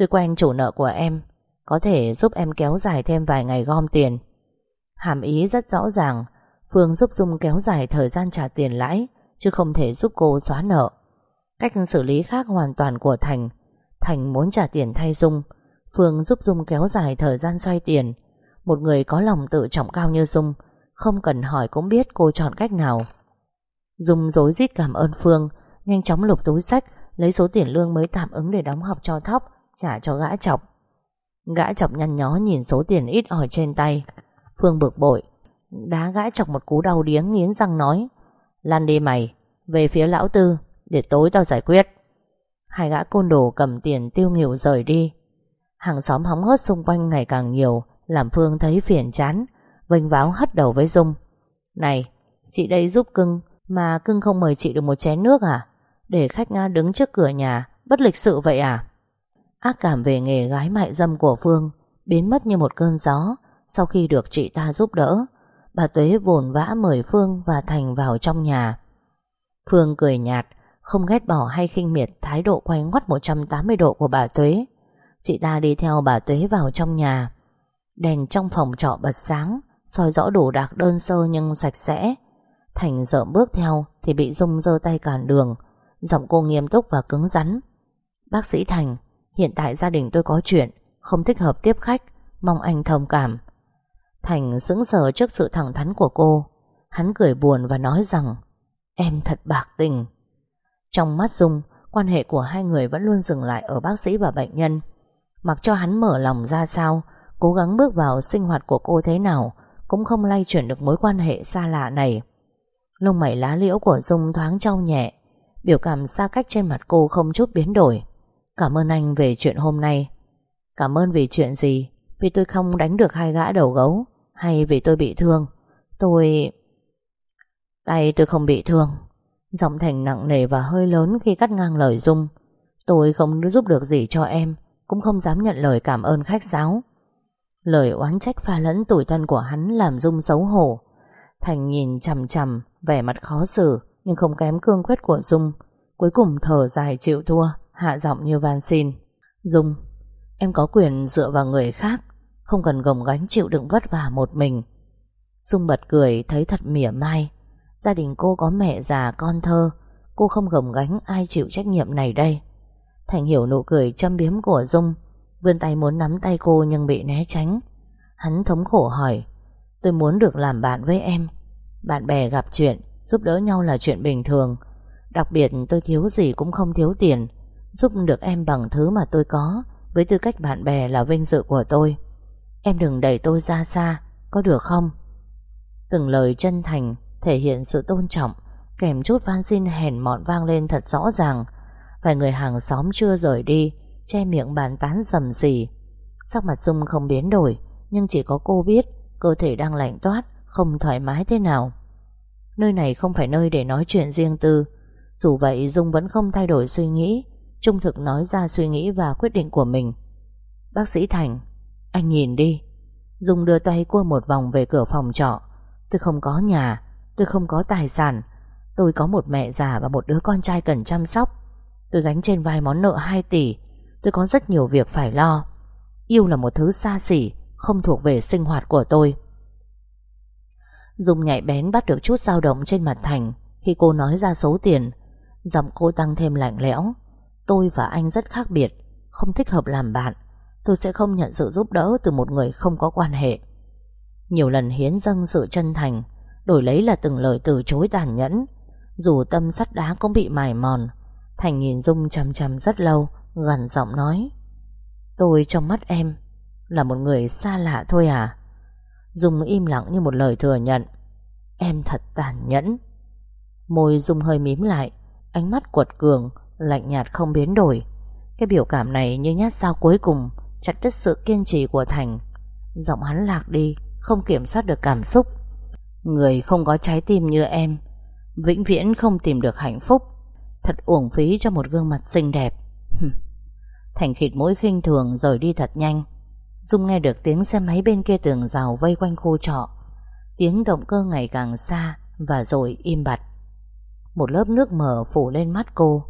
Tôi quen chủ nợ của em, Có thể giúp em kéo dài thêm vài ngày gom tiền. Hàm ý rất rõ ràng, Phương giúp Dung kéo dài thời gian trả tiền lãi, Chứ không thể giúp cô xóa nợ. Cách xử lý khác hoàn toàn của Thành. Thành muốn trả tiền thay Dung. Phương giúp Dung kéo dài thời gian xoay tiền. Một người có lòng tự trọng cao như Dung, Không cần hỏi cũng biết cô chọn cách nào. Dung dối rít cảm ơn Phương, Nhanh chóng lục túi sách, Lấy số tiền lương mới tạm ứng để đóng học cho thóc. Trả cho gã chọc. Gã chọc nhăn nhó nhìn số tiền ít ỏi trên tay. Phương bực bội, Đá gã chọc một cú đau điếng nghiến răng nói, lan đi mày, Về phía lão tư, Để tối tao giải quyết. Hai gã côn đồ cầm tiền tiêu nghỉu rời đi. Hàng xóm hóng hớt xung quanh ngày càng nhiều, Làm Phương thấy phiền chán, Vênh váo hất đầu với Dung. Này, chị đây giúp cưng, Mà cưng không mời chị được một chén nước à? Để khách Nga đứng trước cửa nhà, Bất lịch sự vậy à? Ác cảm về nghề gái mại dâm của Phương Biến mất như một cơn gió Sau khi được chị ta giúp đỡ. Bà Tuế vồn vã mời Phương và Thành vào trong nhà. Phương cười nhạt, Không ghét bỏ hay khinh miệt Thái độ quay ngoắt 180 độ của bà Tuế. Chị ta đi theo bà Tuế vào trong nhà. Đèn trong phòng trọ bật sáng, soi rõ đủ đạc đơn sơ nhưng sạch sẽ. Thành dợm bước theo Thì bị Dung giơ tay cản đường, Giọng cô nghiêm túc và cứng rắn. Bác sĩ Thành Hiện tại gia đình tôi có chuyện, Không thích hợp tiếp khách, Mong anh thông cảm. Thành sững sờ trước sự thẳng thắn của cô. Hắn cười buồn và nói rằng, Em thật bạc tình. Trong mắt Dung, Quan hệ của hai người vẫn luôn dừng lại Ở bác sĩ và bệnh nhân. Mặc cho hắn mở lòng ra sao, Cố gắng bước vào sinh hoạt của cô thế nào, Cũng không lay chuyển được mối quan hệ xa lạ này. Lông mày lá liễu của Dung thoáng trao nhẹ, Biểu cảm xa cách trên mặt cô không chút biến đổi. Cảm ơn anh về chuyện hôm nay. Cảm ơn vì chuyện gì? Vì tôi không đánh được hai gã đầu gấu, Hay vì tôi bị thương? Tôi... Tay tôi không bị thương. Giọng thành nặng nề và hơi lớn khi cắt ngang lời Dung. Tôi không giúp được gì cho em, Cũng không dám nhận lời cảm ơn khách sáo. Lời oán trách pha lẫn tủi thân của hắn Làm Dung xấu hổ. Thành nhìn chằm chằm, Vẻ mặt khó xử, Nhưng không kém cương quyết của Dung. Cuối cùng thở dài chịu thua. Hạ giọng như van xin. Dung, Em có quyền dựa vào người khác, Không cần gồng gánh chịu đựng vất vả một mình. Dung bật cười, thấy thật mỉa mai. Gia đình cô có mẹ già, con thơ, Cô không gồng gánh ai chịu trách nhiệm này đây. Thành hiểu nụ cười châm biếm của Dung, Vươn tay muốn nắm tay cô nhưng bị né tránh. Hắn thống khổ hỏi, Tôi muốn được làm bạn với em. Bạn bè gặp chuyện, Giúp đỡ nhau là chuyện bình thường. Đặc biệt tôi thiếu gì cũng không thiếu tiền. Giúp được em bằng thứ mà tôi có, Với tư cách bạn bè là vinh dự của tôi. Em đừng đẩy tôi ra xa, Có được không? Từng lời chân thành Thể hiện sự tôn trọng, Kèm chút van xin hèn mọn vang lên thật rõ ràng. Vài người hàng xóm chưa rời đi, Che miệng bàn tán rầm rì. Sắc mặt Dung không biến đổi, Nhưng chỉ có cô biết Cơ thể đang lạnh toát, Không thoải mái thế nào. Nơi này không phải nơi để nói chuyện riêng tư. Dù vậy, Dung vẫn không thay đổi suy nghĩ Trung thực nói ra suy nghĩ và quyết định của mình. Bác sĩ Thành, Anh nhìn đi. Dung đưa tay qua một vòng về cửa phòng trọ. Tôi không có nhà, Tôi không có tài sản. Tôi có một mẹ già và một đứa con trai cần chăm sóc. Tôi gánh trên vai món nợ 2 tỷ. Tôi có rất nhiều việc phải lo. Yêu là một thứ xa xỉ, Không thuộc về sinh hoạt của tôi. Dung nhạy bén bắt được chút dao động trên mặt Thành Khi cô nói ra số tiền. Giọng cô tăng thêm lạnh lẽo. Tôi và anh rất khác biệt, Không thích hợp làm bạn. Tôi sẽ không nhận sự giúp đỡ từ một người không có quan hệ. Nhiều lần hiến dâng sự chân thành, Đổi lấy là từng lời từ chối tàn nhẫn. Dù tâm sắt đá cũng bị mài mòn, Thành nhìn Dung chằm chằm rất lâu, Gần giọng nói, Tôi trong mắt em Là một người xa lạ thôi à? Dung im lặng như một lời thừa nhận, Em thật tàn nhẫn. Môi Dung hơi mím lại, Ánh mắt quật cường Lạnh nhạt không biến đổi. Cái biểu cảm này như nhát dao cuối cùng Chặt đứt sự kiên trì của Thành. Giọng hắn lạc đi, Không kiểm soát được cảm xúc. Người không có trái tim như em, Vĩnh viễn không tìm được hạnh phúc. Thật uổng phí cho một gương mặt xinh đẹp. Thành khịt mũi khinh thường rời đi thật nhanh. Dung nghe được tiếng xe máy bên kia tường rào vây quanh khu trọ. Tiếng động cơ ngày càng xa Và rồi im bặt. Một lớp nước mờ phủ lên mắt cô.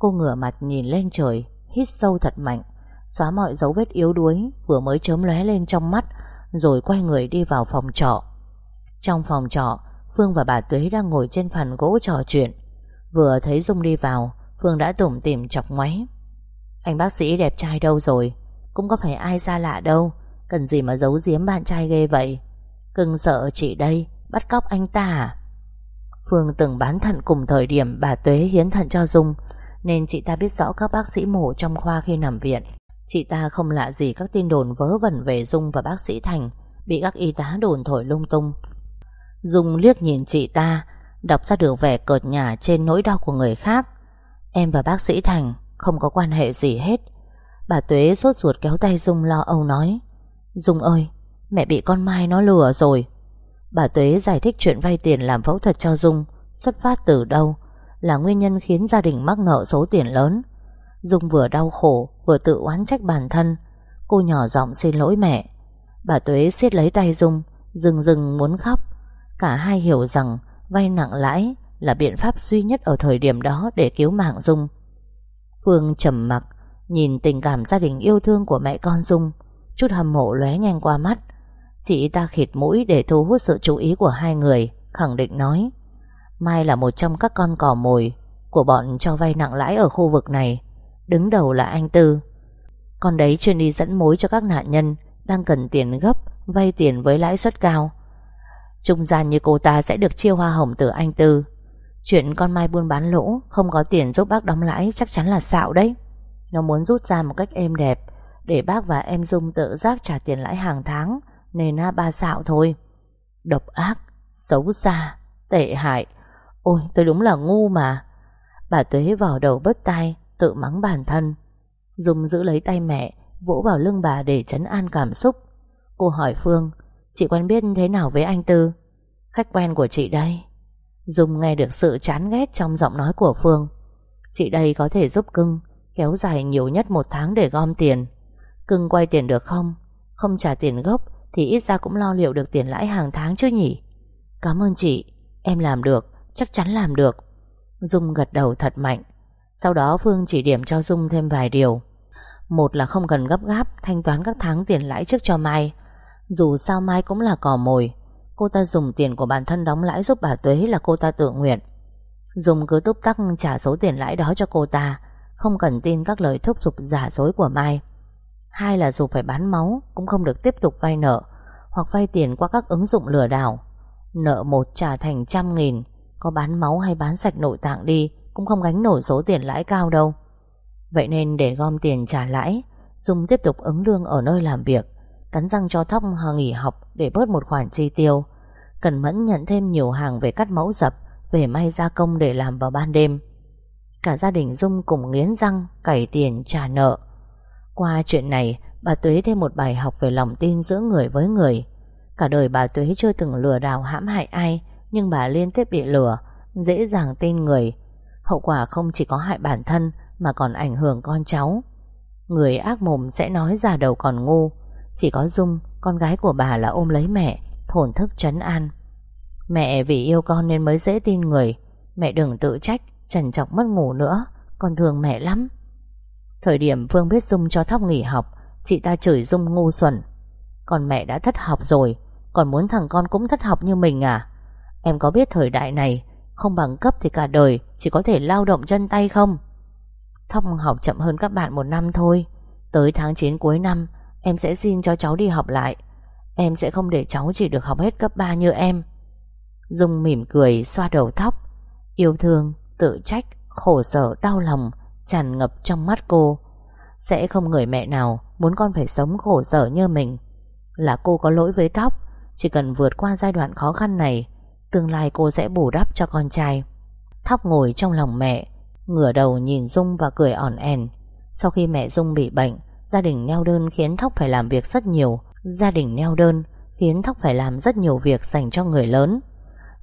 Cô ngửa mặt nhìn lên trời, Hít sâu thật mạnh. Xóa mọi dấu vết yếu đuối Vừa mới chớm lóe lên trong mắt, Rồi quay người đi vào phòng trọ. Trong phòng trọ, Phương và bà Tuế đang ngồi trên phần gỗ trò chuyện. Vừa thấy Dung đi vào, Phương đã tủm tìm chọc ngoáy. Anh bác sĩ đẹp trai đâu rồi? Cũng có phải ai xa lạ đâu? Cần gì mà giấu giếm bạn trai ghê vậy? Cưng sợ chị đây, Bắt cóc anh ta à? Phương từng bán thận cùng thời điểm bà Tuế hiến thận cho Dung nên chị ta biết rõ các bác sĩ mổ trong khoa khi nằm viện. Chị ta không lạ gì các tin đồn vớ vẩn về Dung và bác sĩ Thành, Bị các y tá đồn thổi lung tung. Dung liếc nhìn chị ta, Đọc ra được vẻ cợt nhả trên nỗi đau của người khác. Em và bác sĩ Thành Không có quan hệ gì hết. Bà Tuế sốt ruột kéo tay Dung lo âu nói, Dung ơi, Mẹ bị con Mai nó lừa rồi. Bà Tuế giải thích chuyện vay tiền làm phẫu thuật cho Dung, Xuất phát từ đâu? Là nguyên nhân khiến gia đình mắc nợ số tiền lớn. Dung vừa đau khổ, Vừa tự oán trách bản thân. Cô nhỏ giọng xin lỗi mẹ. Bà Tuế siết lấy tay Dung Dừng dừng muốn khóc. Cả hai hiểu rằng vay nặng lãi Là biện pháp duy nhất ở thời điểm đó Để cứu mạng Dung. Phương trầm mặc, Nhìn tình cảm gia đình yêu thương của mẹ con Dung, Chút hâm mộ lóe ngang qua mắt. Chị ta khịt mũi để thu hút sự chú ý của hai người, Khẳng định nói Mai là một trong các con cò mồi Của bọn cho vay nặng lãi ở khu vực này. Đứng đầu là anh Tư. Con đấy chuyên đi dẫn mối cho các nạn nhân Đang cần tiền gấp Vay tiền với lãi suất cao. Trung gian như cô ta sẽ được chia hoa hồng từ anh Tư. Chuyện con Mai buôn bán lỗ Không có tiền giúp bác đóng lãi Chắc chắn là xạo đấy. Nó muốn rút ra một cách êm đẹp Để bác và em Dung tự giác trả tiền lãi hàng tháng Nên ba xạo thôi. Độc ác, xấu xa, tệ hại. Ôi, tôi đúng là ngu mà. Bà Tuế vào đầu bứt tai, Tự mắng bản thân. Dung giữ lấy tay mẹ, Vỗ vào lưng bà để chấn an cảm xúc. Cô hỏi Phương, Chị quen biết thế nào với anh Tư? Khách quen của chị đây. Dung nghe được sự chán ghét trong giọng nói của Phương. Chị đây có thể giúp cưng Kéo dài nhiều nhất một tháng để gom tiền. Cưng quay tiền được không? Không trả tiền gốc Thì ít ra cũng lo liệu được tiền lãi hàng tháng chứ nhỉ? Cảm ơn chị, Em làm được. Chắc chắn làm được. Dung gật đầu thật mạnh. Sau đó Phương chỉ điểm cho Dung thêm vài điều. Một là không cần gấp gáp Thanh toán các tháng tiền lãi trước cho Mai. Dù sao Mai cũng là cò mồi. Cô ta dùng tiền của bản thân đóng lãi giúp bà Tuế là cô ta tự nguyện. Dung cứ túc tắc trả số tiền lãi đó cho cô ta, Không cần tin các lời thúc giục giả dối của Mai. Hai là dù phải bán máu, Cũng không được tiếp tục vay nợ Hoặc vay tiền qua các ứng dụng lừa đảo. Nợ một trả thành trăm nghìn có bán máu hay bán sạch nội tạng đi, Cũng không gánh nổi số tiền lãi cao đâu. Vậy nên để gom tiền trả lãi, Dung tiếp tục ứng lương ở nơi làm việc, Cắn răng cho thóc nghỉ học Để bớt một khoản chi tiêu. Cần mẫn nhận thêm nhiều hàng về cắt mẫu dập, Về may gia công để làm vào ban đêm. Cả gia đình Dung cùng nghiến răng, Cày tiền trả nợ. Qua chuyện này, Bà Tuế thêm một bài học về lòng tin giữa người với người. Cả đời bà Tuế chưa từng lừa đảo hãm hại ai nhưng bà liên tiếp bị lừa, Dễ dàng tin người. Hậu quả không chỉ có hại bản thân, Mà còn ảnh hưởng con cháu. Người ác mồm sẽ nói già đầu còn ngu. Chỉ có Dung, Con gái của bà là ôm lấy mẹ, Thổn thức trấn an. Mẹ vì yêu con nên mới dễ tin người. Mẹ đừng tự trách Trần chọc mất ngủ nữa, Con thương mẹ lắm. Thời điểm Phương biết Dung cho Thóc nghỉ học, Chị ta chửi Dung ngu xuẩn. Còn mẹ đã thất học rồi, Còn muốn thằng con cũng thất học như mình à? Em có biết thời đại này Không bằng cấp thì cả đời Chỉ có thể lao động chân tay không? Thóc học chậm hơn các bạn một năm thôi. Tới tháng 9 cuối năm Em sẽ xin cho cháu đi học lại. Em sẽ không để cháu chỉ được học hết cấp 3 như em. Dung mỉm cười xoa đầu tóc Yêu thương, tự trách, khổ sở, đau lòng Tràn ngập trong mắt cô. Sẽ không người mẹ nào Muốn con phải sống khổ sở như mình. Là cô có lỗi với tóc Chỉ cần vượt qua giai đoạn khó khăn này Tương lai cô sẽ bù đắp cho con trai. Thóc ngồi trong lòng mẹ, Ngửa đầu nhìn Dung và cười ỏn ẻn. Sau khi mẹ Dung bị bệnh, Gia đình neo đơn khiến Thóc phải làm việc rất nhiều. Gia đình neo đơn Khiến Thóc phải làm rất nhiều việc dành cho người lớn.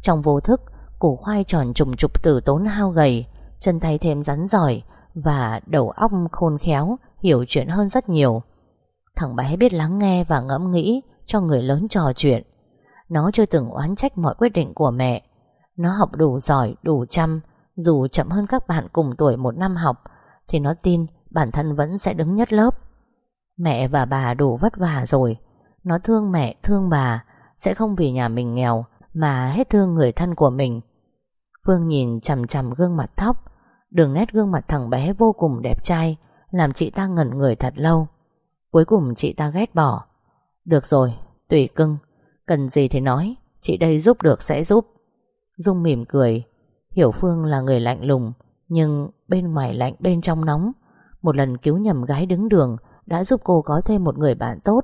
Trong vô thức, Củ khoai tròn trùng trục tử tốn hao gầy, Chân tay thêm rắn giỏi Và đầu óc khôn khéo, Hiểu chuyện hơn rất nhiều. Thằng bé biết lắng nghe và ngẫm nghĩ Cho người lớn trò chuyện. Nó chưa từng oán trách mọi quyết định của mẹ. Nó học đủ giỏi, đủ chăm. Dù chậm hơn các bạn cùng tuổi một năm học Thì nó tin Bản thân vẫn sẽ đứng nhất lớp. Mẹ và bà đủ vất vả rồi. Nó thương mẹ, thương bà. Sẽ không vì nhà mình nghèo Mà hết thương người thân của mình. Phương nhìn chằm chằm gương mặt thóc. Đường nét gương mặt thằng bé vô cùng đẹp trai Làm chị ta ngẩn người thật lâu. Cuối cùng chị ta ghét bỏ. Được rồi, tùy cưng. Cần gì thì nói, Chị đây giúp được sẽ giúp. Dung mỉm cười. Hiểu Phương là người lạnh lùng, Nhưng bên ngoài lạnh bên trong nóng. Một lần cứu nhầm gái đứng đường Đã giúp cô có thêm một người bạn tốt.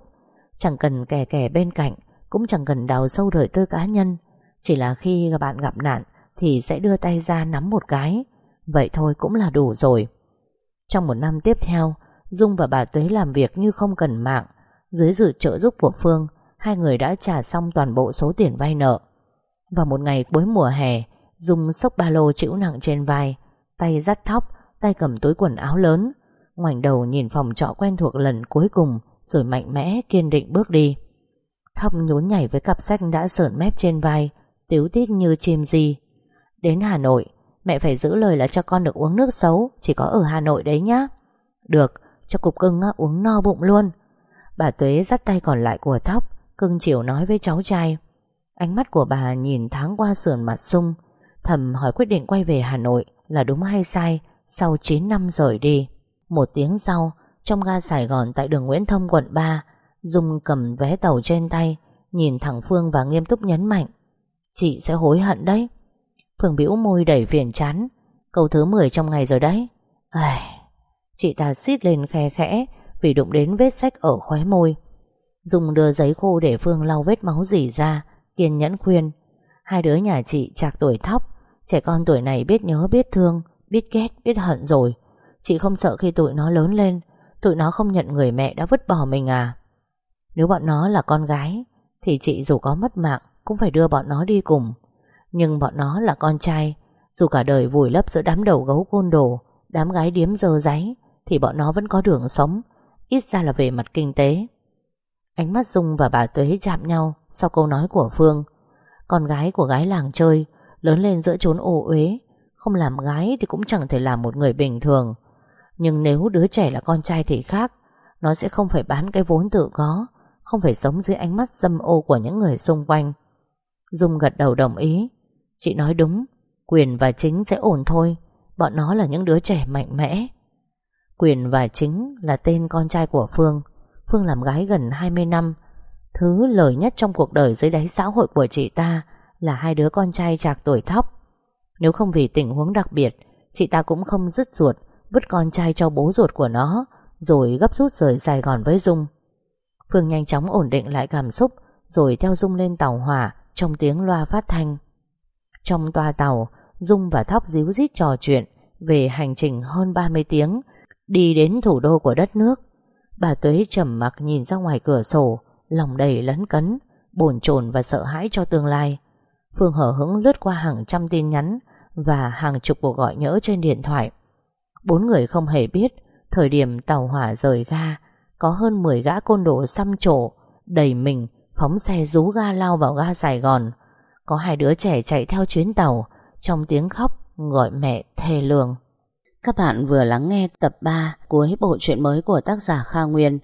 Chẳng cần kè kè bên cạnh, Cũng chẳng cần đào sâu đời tư cá nhân. Chỉ là khi bạn gặp nạn Thì sẽ đưa tay ra nắm một cái. Vậy thôi cũng là đủ rồi. Trong một năm tiếp theo, Dung và bà Tuế làm việc như không cần mạng. Dưới sự trợ giúp của Phương Hai người đã trả xong toàn bộ số tiền vay nợ. Vào một ngày cuối mùa hè Dung xốc ba lô chịu nặng trên vai Tay dắt thóc Tay cầm túi quần áo lớn. Ngoảnh đầu nhìn phòng trọ quen thuộc lần cuối cùng Rồi mạnh mẽ kiên định bước đi. Thóc nhún nhảy với cặp sách đã sờn mép trên vai Tiếu tít như chim gì Đến Hà Nội Mẹ phải giữ lời là cho con được uống nước xấu Chỉ có ở Hà Nội đấy nhá. Được, cho cục cưng uống no bụng luôn. Bà Tuế dắt tay còn lại của Thóc Cưng chiều nói với cháu trai. Ánh mắt của bà nhìn tháng qua sườn mặt sung, Thầm hỏi quyết định quay về Hà Nội Là đúng hay sai, Sau 9 năm rời đi. Một tiếng sau, Trong ga Sài Gòn tại đường Nguyễn Thông, quận 3 Dung cầm vé tàu trên tay, Nhìn thẳng Phương và nghiêm túc nhấn mạnh, Chị sẽ hối hận đấy. Phương bĩu môi đầy phiền chán, Câu thứ 10 trong ngày rồi đấy. Ai... Chị ta xít lên khe khẽ Vì đụng đến vết sách ở khóe môi. Dung đưa giấy khô để Phương lau vết máu dỉ ra, Kiên nhẫn khuyên. Hai đứa nhà chị chạc tuổi thóc, Trẻ con tuổi này biết nhớ, biết thương, Biết ghét, biết hận rồi. Chị không sợ khi tụi nó lớn lên, Tụi nó không nhận người mẹ đã vứt bỏ mình à. Nếu bọn nó là con gái, Thì chị dù có mất mạng Cũng phải đưa bọn nó đi cùng. Nhưng bọn nó là con trai, Dù cả đời vùi lấp giữa đám đầu gấu côn đồ, Đám gái điếm dơ giấy, Thì bọn nó vẫn có đường sống, Ít ra là về mặt kinh tế. Ánh mắt Dung và bà Tuế chạm nhau Sau câu nói của Phương. Con gái của gái làng chơi, Lớn lên giữa chốn ô uế, Không làm gái thì cũng chẳng thể làm một người bình thường. Nhưng nếu đứa trẻ là con trai thì khác, Nó sẽ không phải bán cái vốn tự có, Không phải sống dưới ánh mắt dâm ô của những người xung quanh. Dung gật đầu đồng ý. Chị nói đúng, Quyền và chính sẽ ổn thôi, Bọn nó là những đứa trẻ mạnh mẽ. Quyền và chính là tên con trai của Phương. Phương làm gái gần 20 năm, Thứ lời nhất trong cuộc đời dưới đáy xã hội của chị ta Là hai đứa con trai chạc tuổi thóc. Nếu không vì tình huống đặc biệt, Chị ta cũng không dứt ruột, Vứt con trai cho bố ruột của nó, Rồi gấp rút rời Sài Gòn với Dung. Phương nhanh chóng ổn định lại cảm xúc, Rồi theo Dung lên tàu hỏa Trong tiếng loa phát thanh. Trong toa tàu, Dung và Thóc díu dít trò chuyện Về hành trình hơn 30 tiếng, Đi đến thủ đô của đất nước. Bà Tuế trầm mặc nhìn ra ngoài cửa sổ, Lòng đầy lấn cấn, Bồn chồn và sợ hãi cho tương lai. Phương hở hững lướt qua hàng trăm tin nhắn Và hàng chục cuộc gọi nhỡ trên điện thoại. Bốn người không hề biết, Thời điểm tàu hỏa rời ga, Có hơn 10 gã côn đồ xăm trổ, Đầy mình, Phóng xe rú ga lao vào ga Sài Gòn. Có hai đứa trẻ chạy theo chuyến tàu, Trong tiếng khóc Gọi mẹ thề lường các bạn vừa lắng nghe tập 3 cuối bộ truyện mới của tác giả Kha Nguyên.